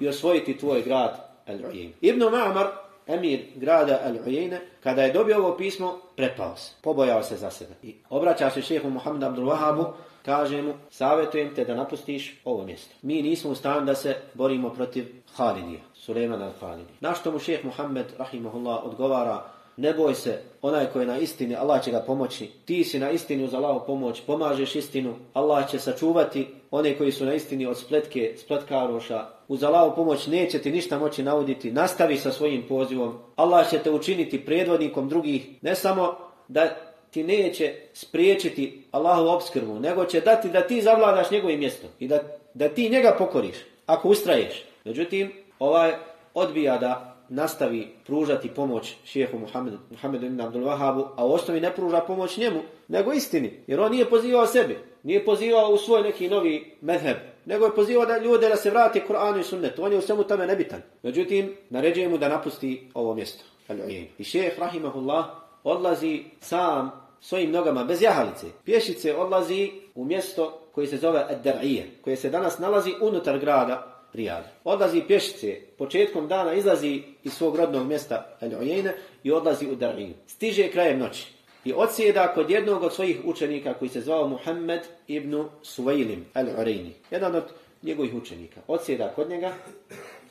i osvojiti tvoj grad Al-Ujayn. Ibn Ma'mar, emir grada Al-Uyayne, kada je dobio ovo pismo, prepao se, pobojao se za sebe. I obraća se šehu Muhammed Abdul Wahabu, kaže mu, savjetujem te da napustiš ovo mjesto. Mi nismo u stanju da se borimo protiv Halidija, Suleiman al-Halidi. Našto mu šeheh Muhammed, rahimahullah, odgovara, ne boj se, onaj koji je na istini, Allah će ga pomoći. Ti si na istini uz Allahu pomoć, pomažeš istinu, Allah će sačuvati one koji su na istini od spletke, spletkaroša. Uz Allahu pomoć neće ti ništa moći nauditi, nastavi sa svojim pozivom. Allah će te učiniti predvodnikom drugih, ne samo da ti neće spriječiti Allahu obskrbu, nego će dati da ti zavladaš njegovim mjestom i da, da ti njega pokoriš, ako ustraješ. Međutim, ovaj odbija da nastavi pružati pomoć šehu Muhammedu, Muhammedu ibn Abdul Wahabu, a u osnovi ne pruža pomoć njemu, nego istini. Jer on nije pozivao sebe, nije pozivao u svoj neki novi medheb, nego je pozivao da ljude da se vrate Kur'anu i sunnetu. On je u svemu tome nebitan. Međutim, naređuje mu da napusti ovo mjesto. I šejh rahimahullah odlazi sam svojim nogama bez jahalice. Pješice odlazi u mjesto koje se zove Ad-Dar'ije, koje se danas nalazi unutar grada Rijada. Odlazi pješice, početkom dana izlazi iz svog rodnog mjesta Al-Ujajna i odlazi u Dar'iju. Stiže krajem noći i odsjeda kod jednog od svojih učenika koji se zvao Muhammed ibn Suvailim Al-Urejni. Jedan od njegovih učenika. Odsjeda kod njega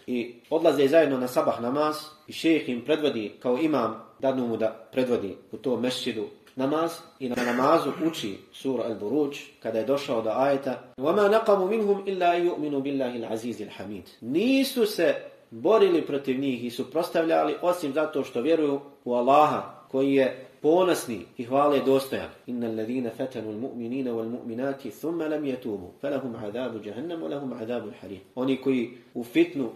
i odlaze zajedno na sabah namaz i šejh im predvodi kao imam dadnu mu da predvodi u tom mešćidu namaz i na namazu uči sura Al-Buruđ kada je došao do ajeta وَمَا نَقَمُ مِنْهُمْ إِلَّا يُؤْمِنُوا بِاللَّهِ الْعَزِيزِ الْحَمِيدِ Nisu se borili protiv njih i suprostavljali osim zato što vjeruju u Allaha koji je ponosni i hvale dostojan. Inna alladhina fatanu almu'minina walmu'minati thumma lam yatubu falahum adabu jahannam wa lahum adabu alharim. Oni koji u fitnu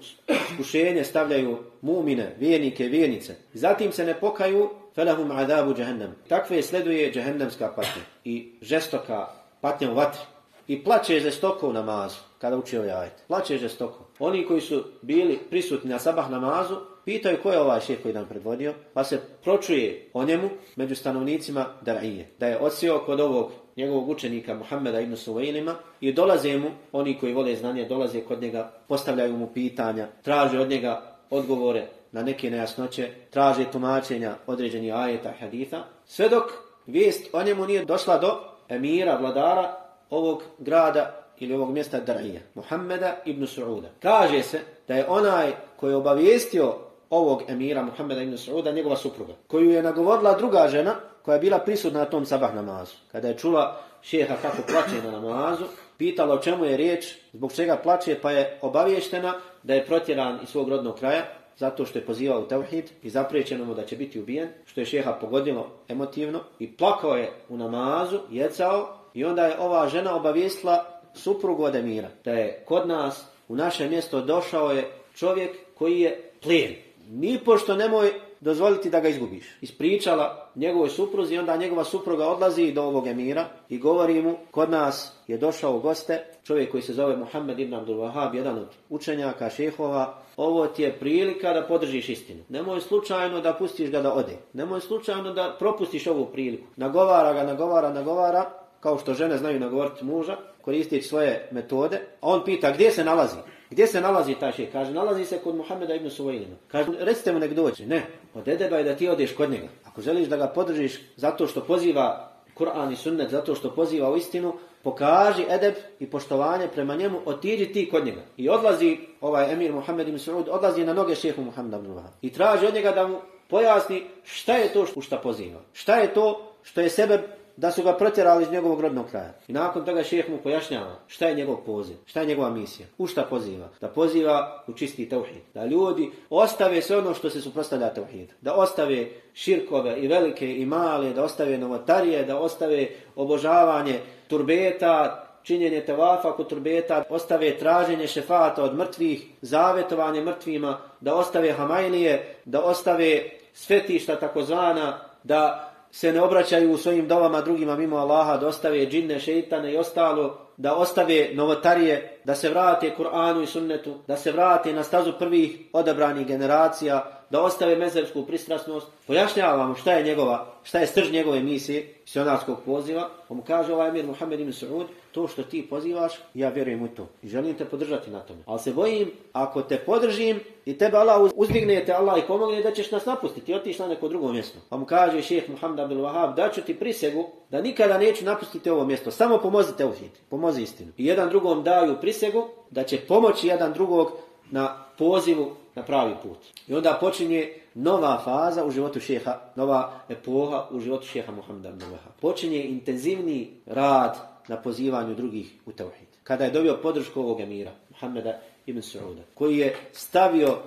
iskušenje stavljaju mu'mine, vjernike, vjernice, zatim se ne pokaju felahum adabu jahannam. Takve sleduje jahannamska patnja i žestoka patnja u vatri. I plače žestoko u namazu kada uči ovaj ajet. Plače žestoko. Oni koji su bili prisutni na sabah namazu, pitaju ko je ovaj šef koji nam predvodio, pa se pročuje o njemu među stanovnicima Dar'ije. Da je odsio kod ovog njegovog učenika Muhammeda ibn Suvajlima i dolaze mu, oni koji vole znanje, dolaze kod njega, postavljaju mu pitanja, traže od njega odgovore na neke nejasnoće, traže tumačenja određenih ajeta haditha, sve dok vijest o njemu nije došla do emira, vladara ovog grada ili ovog mjesta Dar'ija, Muhammeda ibn Su'uda. Kaže se da je onaj koji je obavijestio ovog emira Muhammeda ibn Su'uda, njegova supruga, koju je nagovorila druga žena koja je bila prisutna na tom sabah namazu. Kada je čula šeha kako plaće na namazu, pitala o čemu je riječ, zbog čega plaće, pa je obavještena da je protjeran iz svog rodnog kraja, zato što je pozivao u tevhid i zapriječeno mu da će biti ubijen, što je šeha pogodilo emotivno i plakao je u namazu, jecao i onda je ova žena obavijestila suprugu od emira, da je kod nas u naše mjesto došao je čovjek koji je plijen. Ni pošto nemoj dozvoliti da ga izgubiš. Ispričala njegovoj supruzi i onda njegova supruga odlazi do ovog emira i govori mu, kod nas je došao u goste čovjek koji se zove Muhammed ibn Abdul Wahab, jedan od učenjaka, šehova, ovo ti je prilika da podržiš istinu. Nemoj slučajno da pustiš ga da ode. Nemoj slučajno da propustiš ovu priliku. Nagovara ga, nagovara, nagovara, kao što žene znaju nagovoriti muža, koristiti svoje metode. A on pita gdje se nalazi? Gdje se nalazi taj šejh? Kaže, nalazi se kod Muhameda ibn Suvajlina. Kaže, recite mu nek dođe. Ne, od edeba je da ti odeš kod njega. Ako želiš da ga podržiš zato što poziva Kur'an i sunnet, zato što poziva u istinu, pokaži edeb i poštovanje prema njemu, otiđi ti kod njega. I odlazi ovaj emir Muhammed ibn Saud, odlazi na noge šehu Muhammeda ibn Wahab. I traži od njega da mu pojasni šta je to u šta poziva. Šta je to što je sebe da su ga protjerali iz njegovog rodnog kraja. I nakon toga šeheh mu pojašnjava šta je njegov poziv, šta je njegova misija, u šta poziva. Da poziva u čisti tauhid. Da ljudi ostave sve ono što se suprostavlja tauhid. Da ostave širkove i velike i male, da ostave novotarije, da ostave obožavanje turbeta, činjenje tevafa kod turbeta, ostave traženje šefata od mrtvih, zavetovanje mrtvima, da ostave hamajlije, da ostave svetišta takozvana, da se ne obraćaju u svojim dovama drugima mimo Allaha, da ostave džinne, šeitane i ostalo, da ostave novotarije, da se vrate Kur'anu i sunnetu, da se vrate na stazu prvih odabranih generacija, da ostave mezersku pristrasnost, pojašnjavamo šta je njegova, šta je srž njegove misije, sionarskog poziva, on mu kaže ovaj emir Muhammed ibn Saud, to što ti pozivaš, ja vjerujem u to i želim te podržati na tome. Ali se bojim, ako te podržim i tebe Allah uzdignete, Allah i pomogne, da ćeš nas napustiti i otiš na neko drugo mjesto. Pa mu kaže šeheh Muhammed Abdul Wahab, da ću ti prisegu da nikada neću napustiti ovo mjesto, samo pomozi te uhid, pomozi istinu. I jedan drugom daju prisegu da će pomoći jedan drugog na pozivu na pravi put. I onda počinje nova faza u životu šeha, nova epoha u životu šeha Muhammeda ibn Počinje intenzivni rad na pozivanju drugih u tauhid. Kada je dobio podršku ovog emira, Muhammeda ibn Sauda, koji je stavio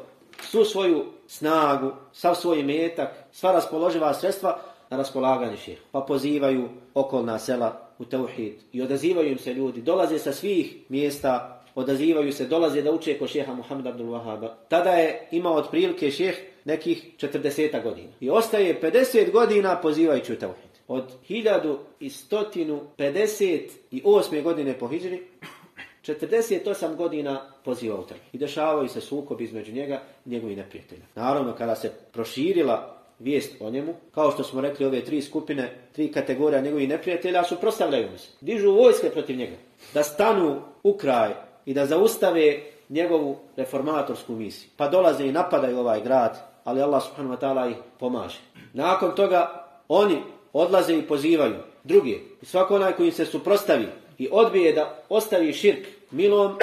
svu svoju snagu, sav svoj metak, sva raspoloživa sredstva na raspolaganje šeha. Pa pozivaju okolna sela u tauhid i odazivaju im se ljudi, dolaze sa svih mjesta odazivaju se, dolaze da uče ko šeha Muhammed Abdul Wahaba. Tada je imao otprilike šeh nekih 40 godina. I ostaje 50 godina pozivajući u tauhid. Od 1158. godine po Hidžri 48 godina poziva u I dešavaju se sukob između njega i njegovih neprijatelja. Naravno, kada se proširila vijest o njemu, kao što smo rekli ove tri skupine, tri kategorije njegovih neprijatelja, su prostavljaju mu se. Dižu vojske protiv njega. Da stanu u kraj i da zaustave njegovu reformatorsku misiju. Pa dolaze i napadaju ovaj grad, ali Allah subhanahu wa ta'ala ih pomaže. Nakon toga oni odlaze i pozivaju druge. I svako onaj koji se suprostavi i odbije da ostavi širk milom,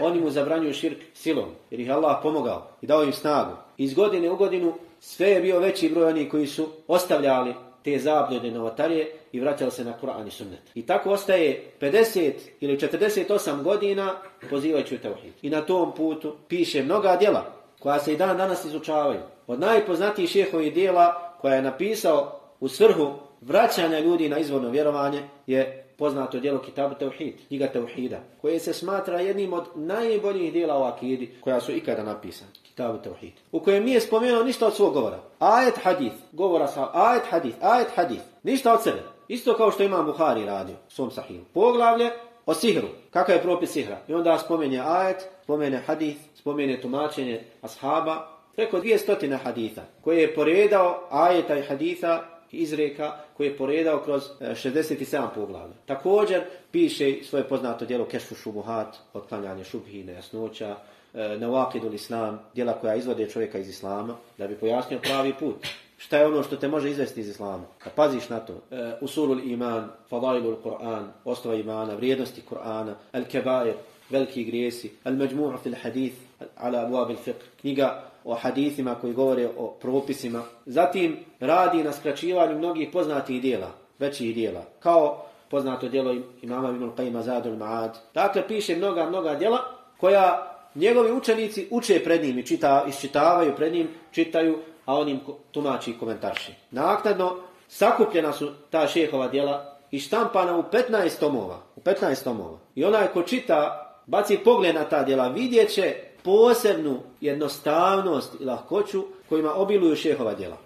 oni mu zabranjuju širk silom. Jer ih Allah pomogao i dao im snagu. Iz godine u godinu sve je bio veći broj onih koji su ostavljali te zabljede novotarije i vraćala se na Kur'an i sunnet. I tako ostaje 50 ili 48 godina pozivajući u tevhid. I na tom putu piše mnoga djela koja se i dan danas izučavaju. Od najpoznatijih šehovih dijela koja je napisao u svrhu vraćanja ljudi na izvorno vjerovanje je poznato djelo Kitabu Tauhid, knjiga Tauhida, koje se smatra jednim od najboljih dijela u akidi koja su ikada napisane. Kitabu Tauhid. U kojem nije spomenuo ništa od svog govora. Ajet hadith, govora sa ajet hadith, ajet hadith. Ništa od sebe. Isto kao što ima Buhari radio, svom sahihu. Poglavlje o sihru. Kakav je propis sihra? I onda spomene ajet, spomene hadith, spomene tumačenje ashaba, preko dvije stotine haditha, koje je poredao ajeta i haditha izreka koji je poredao kroz e, 67 poglavlja. Također piše svoje poznato djelo Kešfu šubuhat, otklanjanje šubhi, nejasnoća, E, Nawakidul Islam, djela koja izvode čovjeka iz Islama, da bi pojasnio pravi put. Šta je ono što te može izvesti iz Islama? Da paziš na to. E, usulul iman, fadailul Kur'an, osnova imana, vrijednosti Kur'ana, al-kebair, veliki grijesi, al-međmu'a fil hadith, ala abuab il-fiqh, knjiga o hadithima koji govore o propisima. Zatim radi na skraćivanju mnogih poznatih dijela, većih dijela, kao poznato djelo imama Ibn Qajma Zadul Ma'ad. Dakle, piše mnoga, mnoga djela koja njegovi učenici uče pred njim i čita, iščitavaju pred njim, čitaju, a on im tumači i komentarši. Naknadno, sakupljena su ta šehova dijela i štampana u 15 tomova. U 15 tomova. I onaj ko čita, baci pogled na ta dijela, vidjet će posebnu jednostavnost i lahkoću kojima obiluju šehova djela.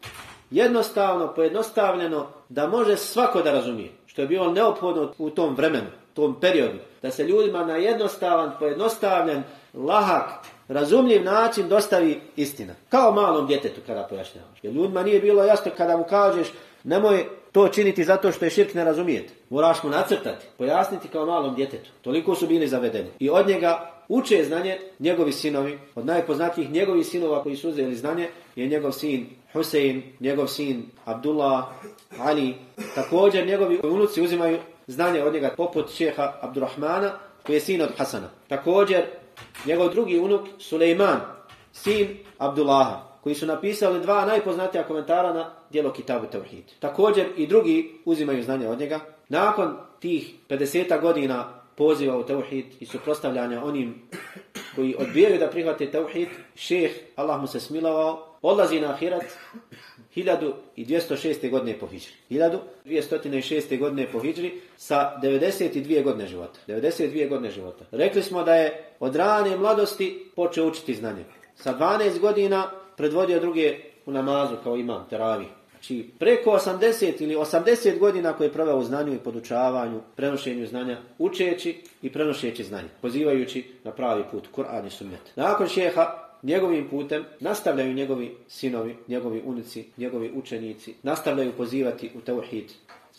Jednostavno, pojednostavljeno, da može svako da razumije, što je bilo neophodno u tom vremenu, tom periodu, da se ljudima na jednostavan, pojednostavljen, lahak, razumljiv način dostavi istina. Kao malom djetetu kada pojašnjavaš. Jer ljudima nije bilo jasno kada mu kažeš nemoj to činiti zato što je širk ne razumijete. Moraš mu nacrtati, pojasniti kao malom djetetu. Toliko su bili zavedeni. I od njega uče znanje njegovi sinovi. Od najpoznatijih njegovih sinova koji su uzeli znanje je njegov sin Husein, njegov sin Abdullah, Ali. Također njegovi unuci uzimaju znanje od njega poput šeha Abdurrahmana koji je sin od Hasana. Također njegov drugi unuk Suleiman, sin Abdullaha koji su napisali dva najpoznatija komentara na dijelo Kitabu Tauhid. Također i drugi uzimaju znanje od njega. Nakon tih 50 godina poziva u Tauhid i suprostavljanja onim koji odbijaju da prihvate Tauhid, šeh, Allah mu se smilovao, odlazi na Ahirat 1206. godine po Hidžri. 1206. godine po Hidžri sa 92 godine života. 92 godine života. Rekli smo da je od rane mladosti počeo učiti znanje. Sa 12 godina predvodio druge u namazu kao imam, teravi. Znači, preko 80 ili 80 godina koje je proveo u znanju i podučavanju, prenošenju znanja, učeći i prenošeći znanje, pozivajući na pravi put, Kur'an i sunnet. Nakon šeha, njegovim putem nastavljaju njegovi sinovi, njegovi unici, njegovi učenici, nastavljaju pozivati u tauhid,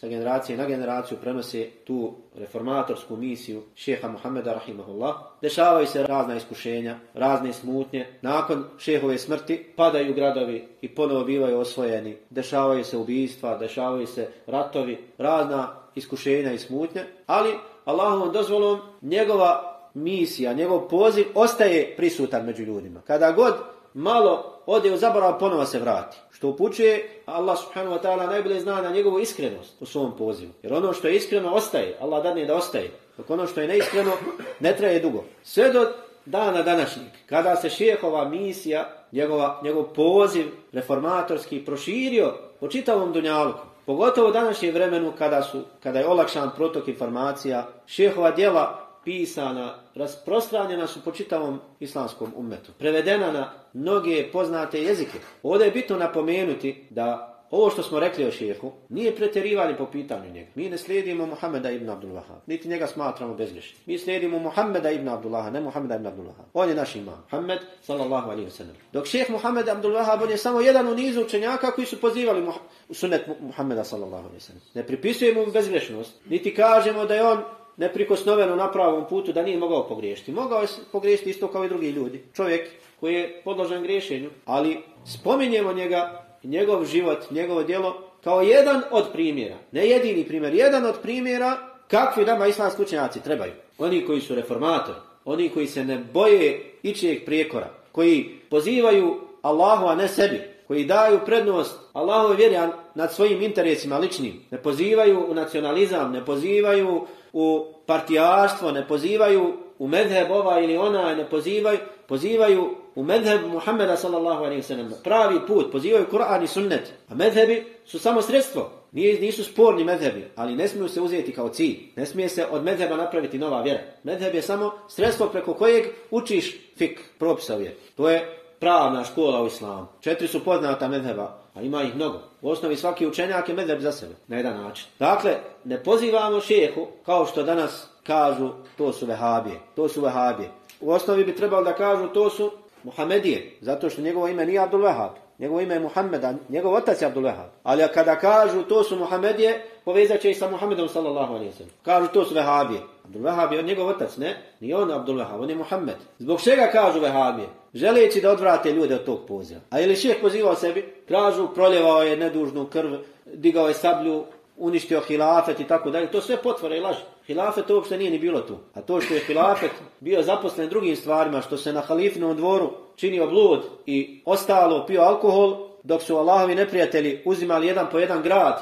sa generacije na generaciju prenose tu reformatorsku misiju šeha Muhammeda rahimahullah. Dešavaju se razna iskušenja, razne smutnje. Nakon šehove smrti padaju gradovi i ponovo bivaju osvojeni. Dešavaju se ubijstva, dešavaju se ratovi, razna iskušenja i smutnje. Ali Allahovom dozvolom njegova misija, njegov poziv ostaje prisutan među ljudima. Kada god malo ode u zaborav, ponovo se vrati. Što upućuje, Allah subhanahu wa ta'ala najbolje zna na njegovu iskrenost u svom pozivu. Jer ono što je iskreno ostaje, Allah dadne da ostaje. Dok ono što je neiskreno, ne traje dugo. Sve do dana današnjeg, kada se šijehova misija, njegova, njegov poziv reformatorski proširio po čitavom dunjalku, pogotovo u današnjem vremenu kada, su, kada je olakšan protok informacija, šehova djela pisana, rasprostranjena su po čitavom islamskom umetu. Prevedena na mnoge poznate jezike. Ovdje je bitno napomenuti da ovo što smo rekli o šehu nije preterivanje po pitanju njega. Mi ne slijedimo Muhameda ibn Abdul Wahab, niti njega smatramo bezgrešnim. Mi slijedimo Muhameda ibn Abdul Wahab, ne Muhameda ibn Abdul Wahab. On je naš imam, Muhammed sallallahu alaihi wa sallam. Dok šeh Muhammed Abdul Wahab on je samo jedan u nizu učenjaka koji su pozivali Muh sunet Muhameda sallallahu alaihi wa sallam. Ne pripisujemo mu bezgrešnost, niti kažemo da je on neprikosnoveno na pravom putu da nije mogao pogriješiti. Mogao je pogriješiti isto kao i drugi ljudi. Čovjek koji je podložen griješenju, ali spominjemo njega, njegov život, njegovo djelo kao jedan od primjera. Ne jedini primjer, jedan od primjera kakvi nama islamski učenjaci trebaju. Oni koji su reformatori, oni koji se ne boje ičijeg prijekora, koji pozivaju Allahu, a ne sebi, koji daju prednost Allahove vjeri nad svojim interesima ličnim, ne pozivaju u nacionalizam, ne pozivaju u partijarstvo, ne pozivaju u medheb ova ili ona, ne pozivaju, pozivaju u medheb Muhammeda sallallahu alaihi sallam, pravi put, pozivaju Kur'an i sunnet. A medhebi su samo sredstvo, Nije, nisu sporni medhebi, ali ne smiju se uzeti kao cilj. Ne smije se od medheba napraviti nova vjera. Medheb je samo sredstvo preko kojeg učiš fik, propisa vjeri. To je pravna škola u islamu. Četiri su poznata medheba, a ima ih mnogo. U osnovi svaki učenjak je medheb za sebe, na jedan način. Dakle, ne pozivamo šehu, kao što danas kažu, to su vehabije, to su vehabije. U osnovi bi trebalo da kažu, to su Muhamedije, zato što njegovo ime nije Abdul Wahab. Njegovo ime je Muhammeda, njegov otac je Abdul Wahab. Ali kada kažu to su Muhammedije, povezat će i sa Muhammedom sallallahu alaihi sallam. Kažu to su Vehabije. Abdul Wahab je njegov otac, ne? Nije on Abdul Wahab, on je Muhammed. Zbog čega kažu Vehabije? Želeći da odvrate ljude od tog poziva. A ili šeh pozivao sebi? Kažu, proljevao je nedužnu krv, digao je sablju, uništio hilafet i tako dalje. To sve potvore i laži. Hilafet uopšte nije ni bilo tu. A to što je hilafet bio zaposlen drugim stvarima, što se na halifnom dvoru činio blud i ostalo pio alkohol, dok su Allahovi neprijatelji uzimali jedan po jedan grad,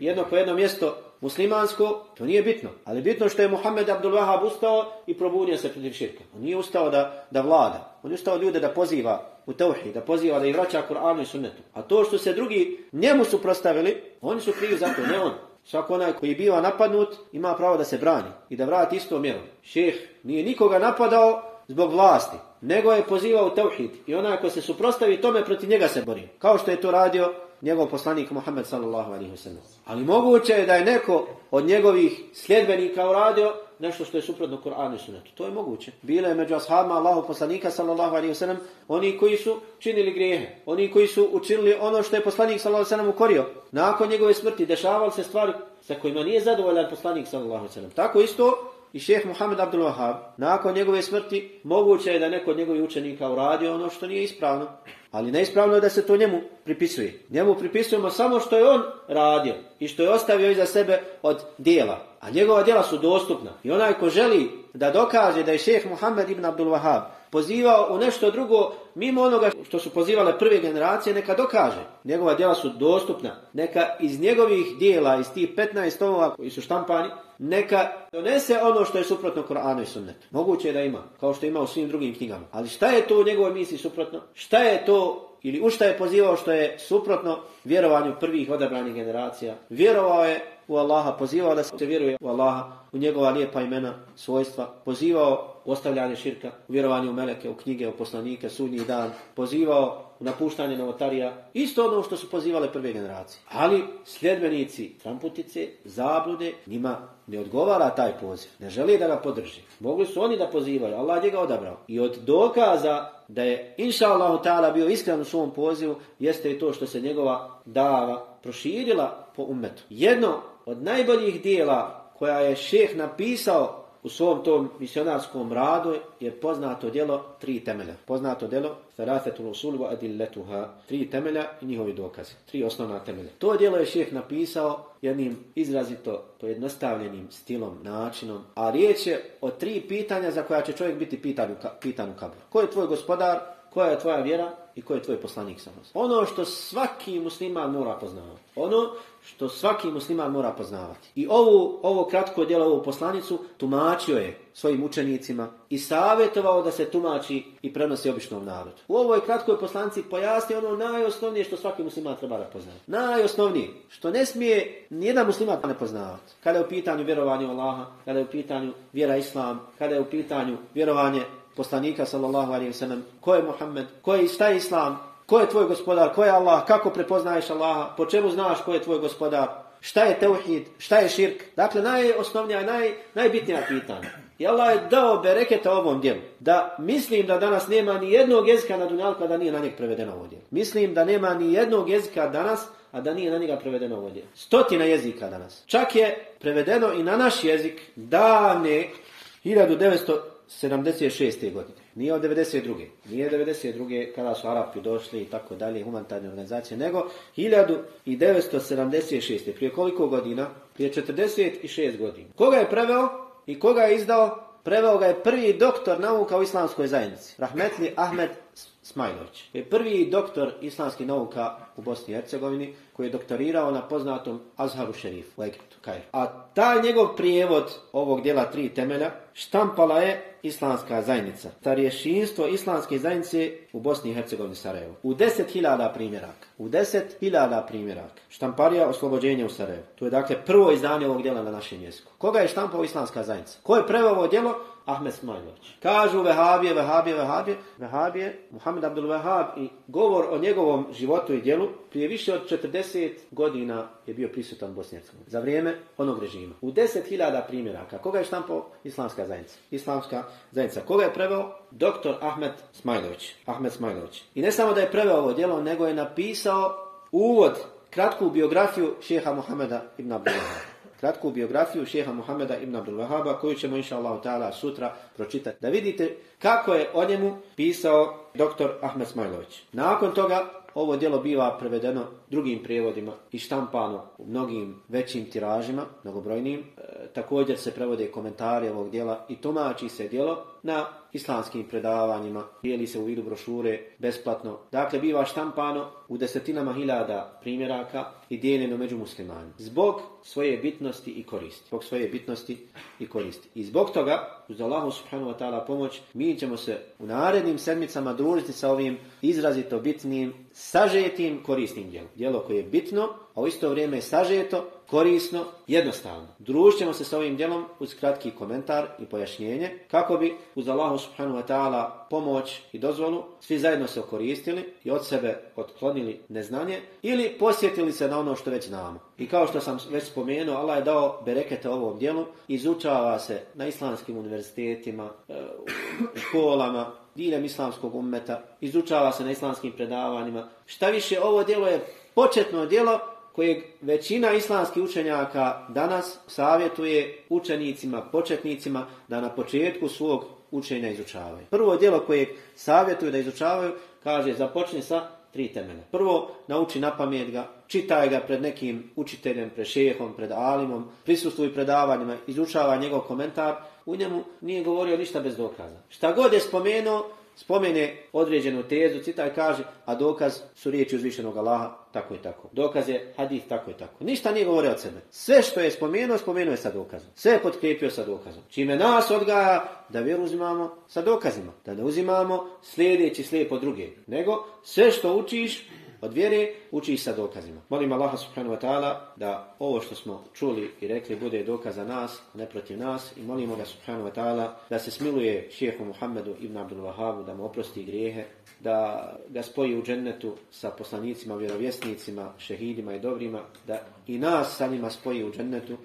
jedno po jedno mjesto muslimansko, to nije bitno. Ali bitno što je Muhammed Abdul Wahab ustao i probunio se protiv širka. On nije ustao da, da vlada. On je ustao ljude da poziva u tauhid, da poziva da ih vraća Kur'anu i sunnetu. A to što se drugi njemu su prostavili, oni su krivi za to, ne on. Svako onaj koji biva napadnut ima pravo da se brani i da vrati isto mjerom. Šeh nije nikoga napadao zbog vlasti, nego je pozivao tauhid i onaj ko se suprostavi tome protiv njega se bori. Kao što je to radio njegov poslanik Muhammed sallallahu alaihi wasallam. Ali moguće je da je neko od njegovih sljedbenika uradio nešto što je suprotno Kur'anu i Sunnetu. To je moguće. Bile je među ashabima Allahu poslanika sallallahu alaihi wasallam oni koji su činili grijehe. Oni koji su učinili ono što je poslanik sallallahu alaihi wasallam ukorio. Nakon njegove smrti dešavali se stvari sa kojima nije zadovoljan poslanik sallallahu alaihi wasallam. Tako isto i šeheh Muhammed Abdul Wahab, nakon njegove smrti, moguće je da neko od njegovih učenika uradio ono što nije ispravno. Ali neispravno je da se to njemu pripisuje. Njemu pripisujemo samo što je on radio i što je ostavio iza sebe od dijela. A njegova dijela su dostupna. I onaj ko želi da dokaže da je šeheh Muhammed ibn Abdul Wahab pozivao u nešto drugo mimo onoga što su pozivale prve generacije, neka dokaže. Njegova djela su dostupna. Neka iz njegovih dijela, iz tih 15 tomova koji su štampani, neka donese ono što je suprotno Koranu i Sunnetu. Moguće je da ima, kao što ima u svim drugim knjigama. Ali šta je to u njegovoj misli suprotno? Šta je to ili u šta je pozivao što je suprotno vjerovanju prvih odabranih generacija? Vjerovao je u Allaha, pozivao da se vjeruje u Allaha, u njegova lijepa imena, svojstva, pozivao u ostavljanje širka, u vjerovanju u meleke, u knjige, u poslanike, sudnji dan, pozivao napuštanje novotarija, isto ono što su pozivale prve generacije. Ali sljedbenici tramputice, zablude, njima ne odgovara taj poziv, ne želi da ga podrži. Mogli su oni da pozivaju, Allah je ga odabrao. I od dokaza da je inša Allahu ta'ala bio iskren u svom pozivu, jeste i to što se njegova dava proširila po umetu. Jedno od najboljih dijela koja je šeh napisao u svom tom misionarskom radu je poznato djelo tri temelja. Poznato djelo Thalathatul usul wa adillatuha. Tri temelja i njihovi dokazi. Tri osnovna temelja. To djelo je šeh napisao jednim izrazito pojednostavljenim stilom, načinom. A riječ je o tri pitanja za koja će čovjek biti pitan u, pitan u kabru. Ko je tvoj gospodar? Koja je tvoja vjera? i ko je tvoj poslanik sa. Ono što svaki musliman mora poznavati. Ono što svaki musliman mora poznavati. I ovu, ovo kratko djelo, ovu poslanicu, tumačio je svojim učenicima i savjetovao da se tumači i prenosi običnom narodu. U ovoj kratkoj poslanici pojasni ono najosnovnije što svaki musliman treba da poznaje. Najosnovnije, što ne smije nijedan musliman ne poznavati. Kada je u pitanju vjerovanje Allaha, kada je u pitanju vjera Islam, kada je u pitanju vjerovanje poslanika sallallahu alejhi ve sellem, ko je Muhammed, ko je šta je islam, Ko je tvoj gospodar? Ko je Allah? Kako prepoznaješ Allaha? Po čemu znaš ko je tvoj gospodar? Šta je teuhid? Šta je širk? Dakle, najosnovnija, naj, najbitnija pitanja. I Allah je dao bereketa ovom djelu. Da mislim da danas nema ni jednog jezika na Dunjalku, a da nije na njeg prevedeno ovo djelo. Mislim da nema ni jednog jezika danas, a da nije na njega prevedeno ovo djelo. Stotina jezika danas. Čak je prevedeno i na naš jezik davne 76. godine. Nije od 92. Nije 92. kada su Arapi došli i tako dalje, humanitarne organizacije, nego 1976. Prije koliko godina? Prije 46 godina. Koga je preveo i koga je izdao? Preveo ga je prvi doktor nauka u islamskoj zajednici. Rahmetli Ahmed Smajlović. Je prvi doktor islamskih nauka u Bosni i Hercegovini koji je doktorirao na poznatom Azharu Šerifu u Egiptu, Kajru. A taj njegov prijevod ovog dijela tri temelja štampala je islamska zajednica. Starješinstvo islamske zajednice u Bosni i Hercegovini Sarajevo. U deset hiljada primjeraka. U deset hiljada primjeraka. Štamparija oslobođenja u Sarajevu. To je dakle prvo izdanje ovog dijela na našem jeziku. Koga je štampao islamska zajednica? Ko je preveo ovo dijelo? Ahmed Smajlović. Kažu Vehabije, Vehabije, Vehabije, Vehabije, Muhammed Abdul Vehab i govor o njegovom životu i djelu prije više od 40 godina je bio prisutan u Bosni za vrijeme onog režima. U 10.000 primjeraka. Koga je štampao? islamska zajednica? Islamska zajednica. Koga je preveo? Doktor Ahmed Smajlović. Ahmed Smajlović. I ne samo da je preveo ovo djelo, nego je napisao uvod, kratku biografiju šeha Muhameda ibn Abdul Vehab kratku biografiju šeha Muhameda ibn Abdul Wahaba koju ćemo inša Allah ta'ala sutra pročitati. Da vidite kako je o njemu pisao dr. Ahmed Smajlović. Nakon toga ovo djelo biva prevedeno drugim prijevodima i štampano u mnogim većim tiražima, mnogobrojnim. E, također se prevode komentari ovog djela i tumači se djelo na islamskim predavanjima, dijeli se u vidu brošure besplatno. Dakle, biva štampano u desetinama hiljada primjeraka i dijeljeno među muslimanima. Zbog svoje bitnosti i koristi. Zbog svoje bitnosti i koristi. I zbog toga, uz Allahu subhanahu wa ta'ala pomoć, mi ćemo se u narednim sedmicama družiti sa ovim izrazito bitnim, sažetim, korisnim djelom. Djelo koje je bitno, a u isto vrijeme je sažeto, korisno, jednostavno. Družćemo se sa ovim djelom uz kratki komentar i pojašnjenje kako bi uz Allahu subhanahu wa ta'ala pomoć i dozvolu svi zajedno se okoristili i od sebe otklonili neznanje ili posjetili se na ono što već znamo. I kao što sam već spomenuo, Allah je dao berekete ovom djelu, izučava se na islamskim univerzitetima, e, u školama, diljem islamskog ummeta, izučava se na islamskim predavanjima. Šta više, ovo djelo je početno djelo kojeg većina islamskih učenjaka danas savjetuje učenicima, početnicima da na početku svog učenja izučavaju. Prvo djelo kojeg savjetuju da izučavaju, kaže, započne sa tri temelja. Prvo, nauči na pamet ga, čitaj ga pred nekim učiteljem, pred šehom, pred alimom, prisustuj predavanjima, izučava njegov komentar, u njemu nije govorio ništa bez dokaza. Šta god je spomenuo, spomene određenu tezu, citaj kaže, a dokaz su riječi uzvišenog Allaha, tako i tako. Dokaz je hadith, tako i tako. Ništa nije govorio od sebe. Sve što je spomenuo, spomenuo je sa dokazom. Sve je potkrijepio sa dokazom. Čime nas odgaja da vjeru uzimamo sa dokazima. Da ne uzimamo slijedeći slijepo druge. Nego sve što učiš, od vjere uči sa dokazima. Molim Allaha subhanahu wa ta'ala da ovo što smo čuli i rekli bude dokaz za nas, ne protiv nas i molimo ga subhanahu wa ta'ala da se smiluje šehu Muhammedu ibn Abdul Wahabu, da mu oprosti grijehe, da ga spoji u džennetu sa poslanicima, vjerovjesnicima, šehidima i dobrima, da i nas sa njima spoji u džennetu.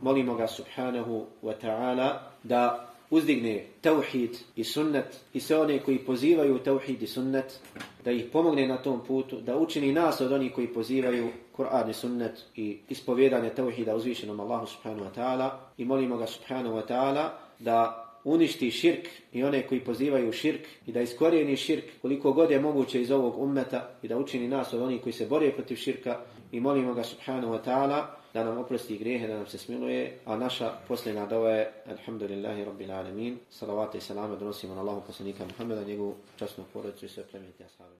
Molimo ga subhanahu wa ta'ala da uzdigne tauhid i sunnet i sve one koji pozivaju tauhid i sunnet, da ih pomogne na tom putu, da učini nas od onih koji pozivaju Kur'an i sunnet i ispovjedanje tauhida uzvišenom Allahu subhanahu wa ta'ala. I molimo ga subhanahu wa ta'ala da uništi širk i one koji pozivaju širk i da iskorijeni širk koliko god je moguće iz ovog ummeta i da učini nas od onih koji se bore protiv širka. I molimo ga subhanahu wa ta'ala da nam oprosti grehe, da nam se smiluje, a naša posljedna dova je Alhamdulillahi Rabbil Alamin, salavate i salame donosimo na Allahu poslanika Muhammeda, njegovu časnu porodicu i sve plemenite ashabi.